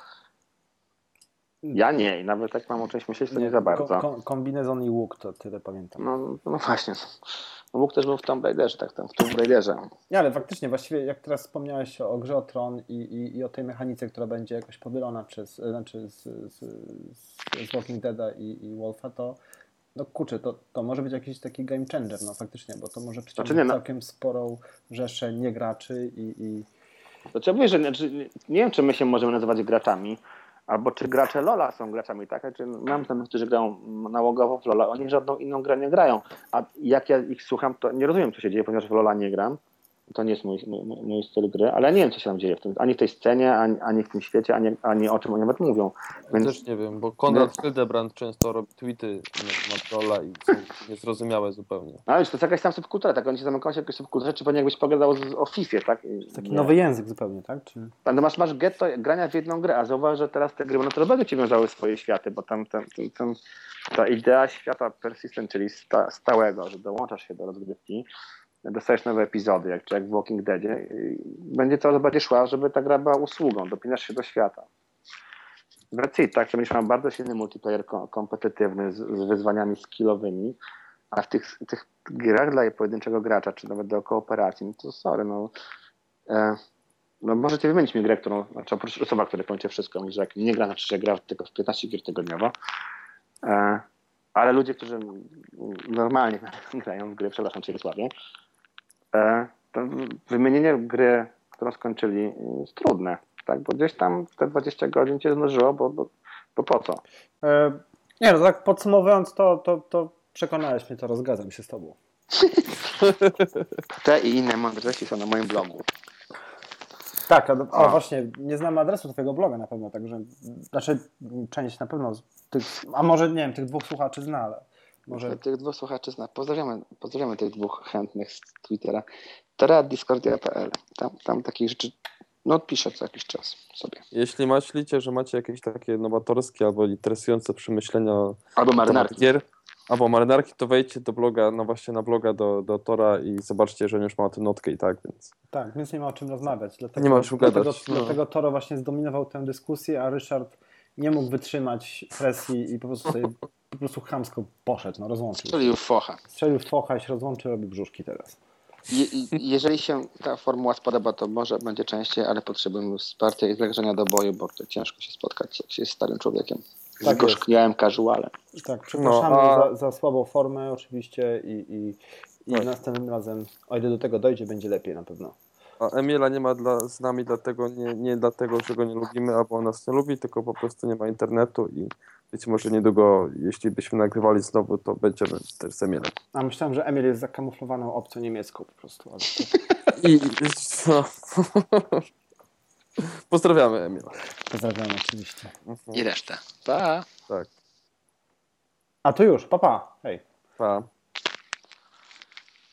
Ja nie i nawet jak mam o czymś myśleć, to nie, za bardzo. ko- kombinezon i łuk, to tyle pamiętam. No, no właśnie. No, Bóg też był w Tomb Raiderze, tak tam, w Tomb Raiderze. Nie, ale faktycznie, właściwie jak teraz wspomniałeś o, grze o Tron i, i, i o tej mechanice, która będzie jakoś powielona przez, e, znaczy z, z, z, Walking Deada i, i Wolfa, to no kurczę, to, to może być jakiś taki game changer, no faktycznie, bo to może przyciągnąć Znaczy nie, no- całkiem sporą rzeszę niegraczy i, i To trzeba powiedzieć, że znaczy, nie nie wiem, czy my się możemy nazywać graczami, albo czy gracze Lola są graczami, tak? Znaczy, mam znajomych, którzy grają nałogowo w Lola, oni żadną inną grę nie grają. A jak ja ich słucham, to nie rozumiem, co się dzieje, ponieważ w Lola nie gram. To nie jest mój, mój, mój styl gry, ale ja nie wiem, co się tam dzieje w tym, ani w tej scenie, ani, ani w tym świecie, ani, ani o czym oni nawet mówią. Więc Też nie wiem, bo Konrad Hildebrand często robi tweety na, trolla i są niezrozumiałe zupełnie. ale to jest jakaś tam subkultura, tak? Oni się zamykają się w jakiejś subkulturze, czy pewnie jakbyś pogadał z, o FIFA, tak? taki Nie. nowy język zupełnie, tak? Czy... No masz, masz getto grania w jedną grę, a zauważ, że teraz te gry bardziej ci wiązały swoje światy, bo tam ten, ten, ten, ta idea świata persistent, czyli sta, stałego, że dołączasz się do rozgrywki, dostajesz nowe epizody, jak, jak w Walking Deadzie, będzie coraz bardziej szła, żeby ta gra była usługą, dopinasz się do świata. That's tak, to będziesz miał bardzo silny multiplayer ko- kompetytywny z, z wyzwaniami skillowymi, a w tych, tych grach dla pojedynczego gracza, czy nawet do kooperacji, no to sorry, no e, no możecie wymienić mi grę, którą, znaczy oprócz osoba, która kończy wszystko, mówi, że jak nie gra, znaczy, że gra tylko w 15 gier tygodniowo, e, ale ludzie, którzy normalnie grają w gry, przepraszam Cię Wysławie, e, to wymienienie gry, którą skończyli jest trudne, tak, bo gdzieś tam te 20 godzin Cię znużyło, bo, bo, bo po co? E, nie, no tak podsumowując to, to, to przekonałeś mnie, to zgadzam się z tobą. Te i inne mądrości są na moim blogu. Tak, a, o, A. właśnie, nie znamy adresu twojego bloga na pewno, także, znaczy część na pewno, tych, a może, nie wiem, tych dwóch słuchaczy zna, ale może, Tych dwóch słuchaczy zna. Pozdrawiamy, pozdrawiamy tych dwóch chętnych z Twittera. Discordia.pl. Tam, tam takich rzeczy no odpiszę co jakiś czas sobie. Jeśli myślicie, że macie jakieś takie nowatorskie albo interesujące przemyślenia Albo marynarki. gier, albo marynarki, to wejdźcie do bloga, no właśnie na bloga do, do Tora i zobaczcie, że on już ma tę notkę i tak, więc tak, więc nie ma o czym rozmawiać. Dlatego, Nie ma o czym dlatego, gadać, no. Dlatego Toro właśnie zdominował tę dyskusję, a Ryszard nie mógł wytrzymać presji i po prostu sobie, po prostu chamsko poszedł, no rozłączył. Już focha. Strzelił w focha, się rozłączył, robi brzuszki teraz. Je, i- jeżeli się ta formuła spodoba, to może będzie częściej, ale potrzebujemy wsparcia i zagrożenia do boju, bo to ciężko się spotkać jak się jest starym człowiekiem. Tak Zgorzkniałem casualem. Tak, przepraszamy No, a- za, za słabą formę oczywiście i, i, i następnym razem, o ile do tego dojdzie, będzie lepiej na pewno. A Emila nie ma dla, z nami dlatego, nie, nie dlatego, że go nie lubimy, albo on nas nie lubi, tylko po prostu nie ma internetu i być może niedługo, jeśli byśmy nagrywali znowu, to będziemy też z Emilem. A myślałem, że Emil jest zakamuflowaną obcą niemiecką po prostu. Ale. I no. Pozdrawiamy Emila. Pozdrawiam oczywiście. Mhm. I resztę. Pa! Tak, A to już, papa, hej. pa.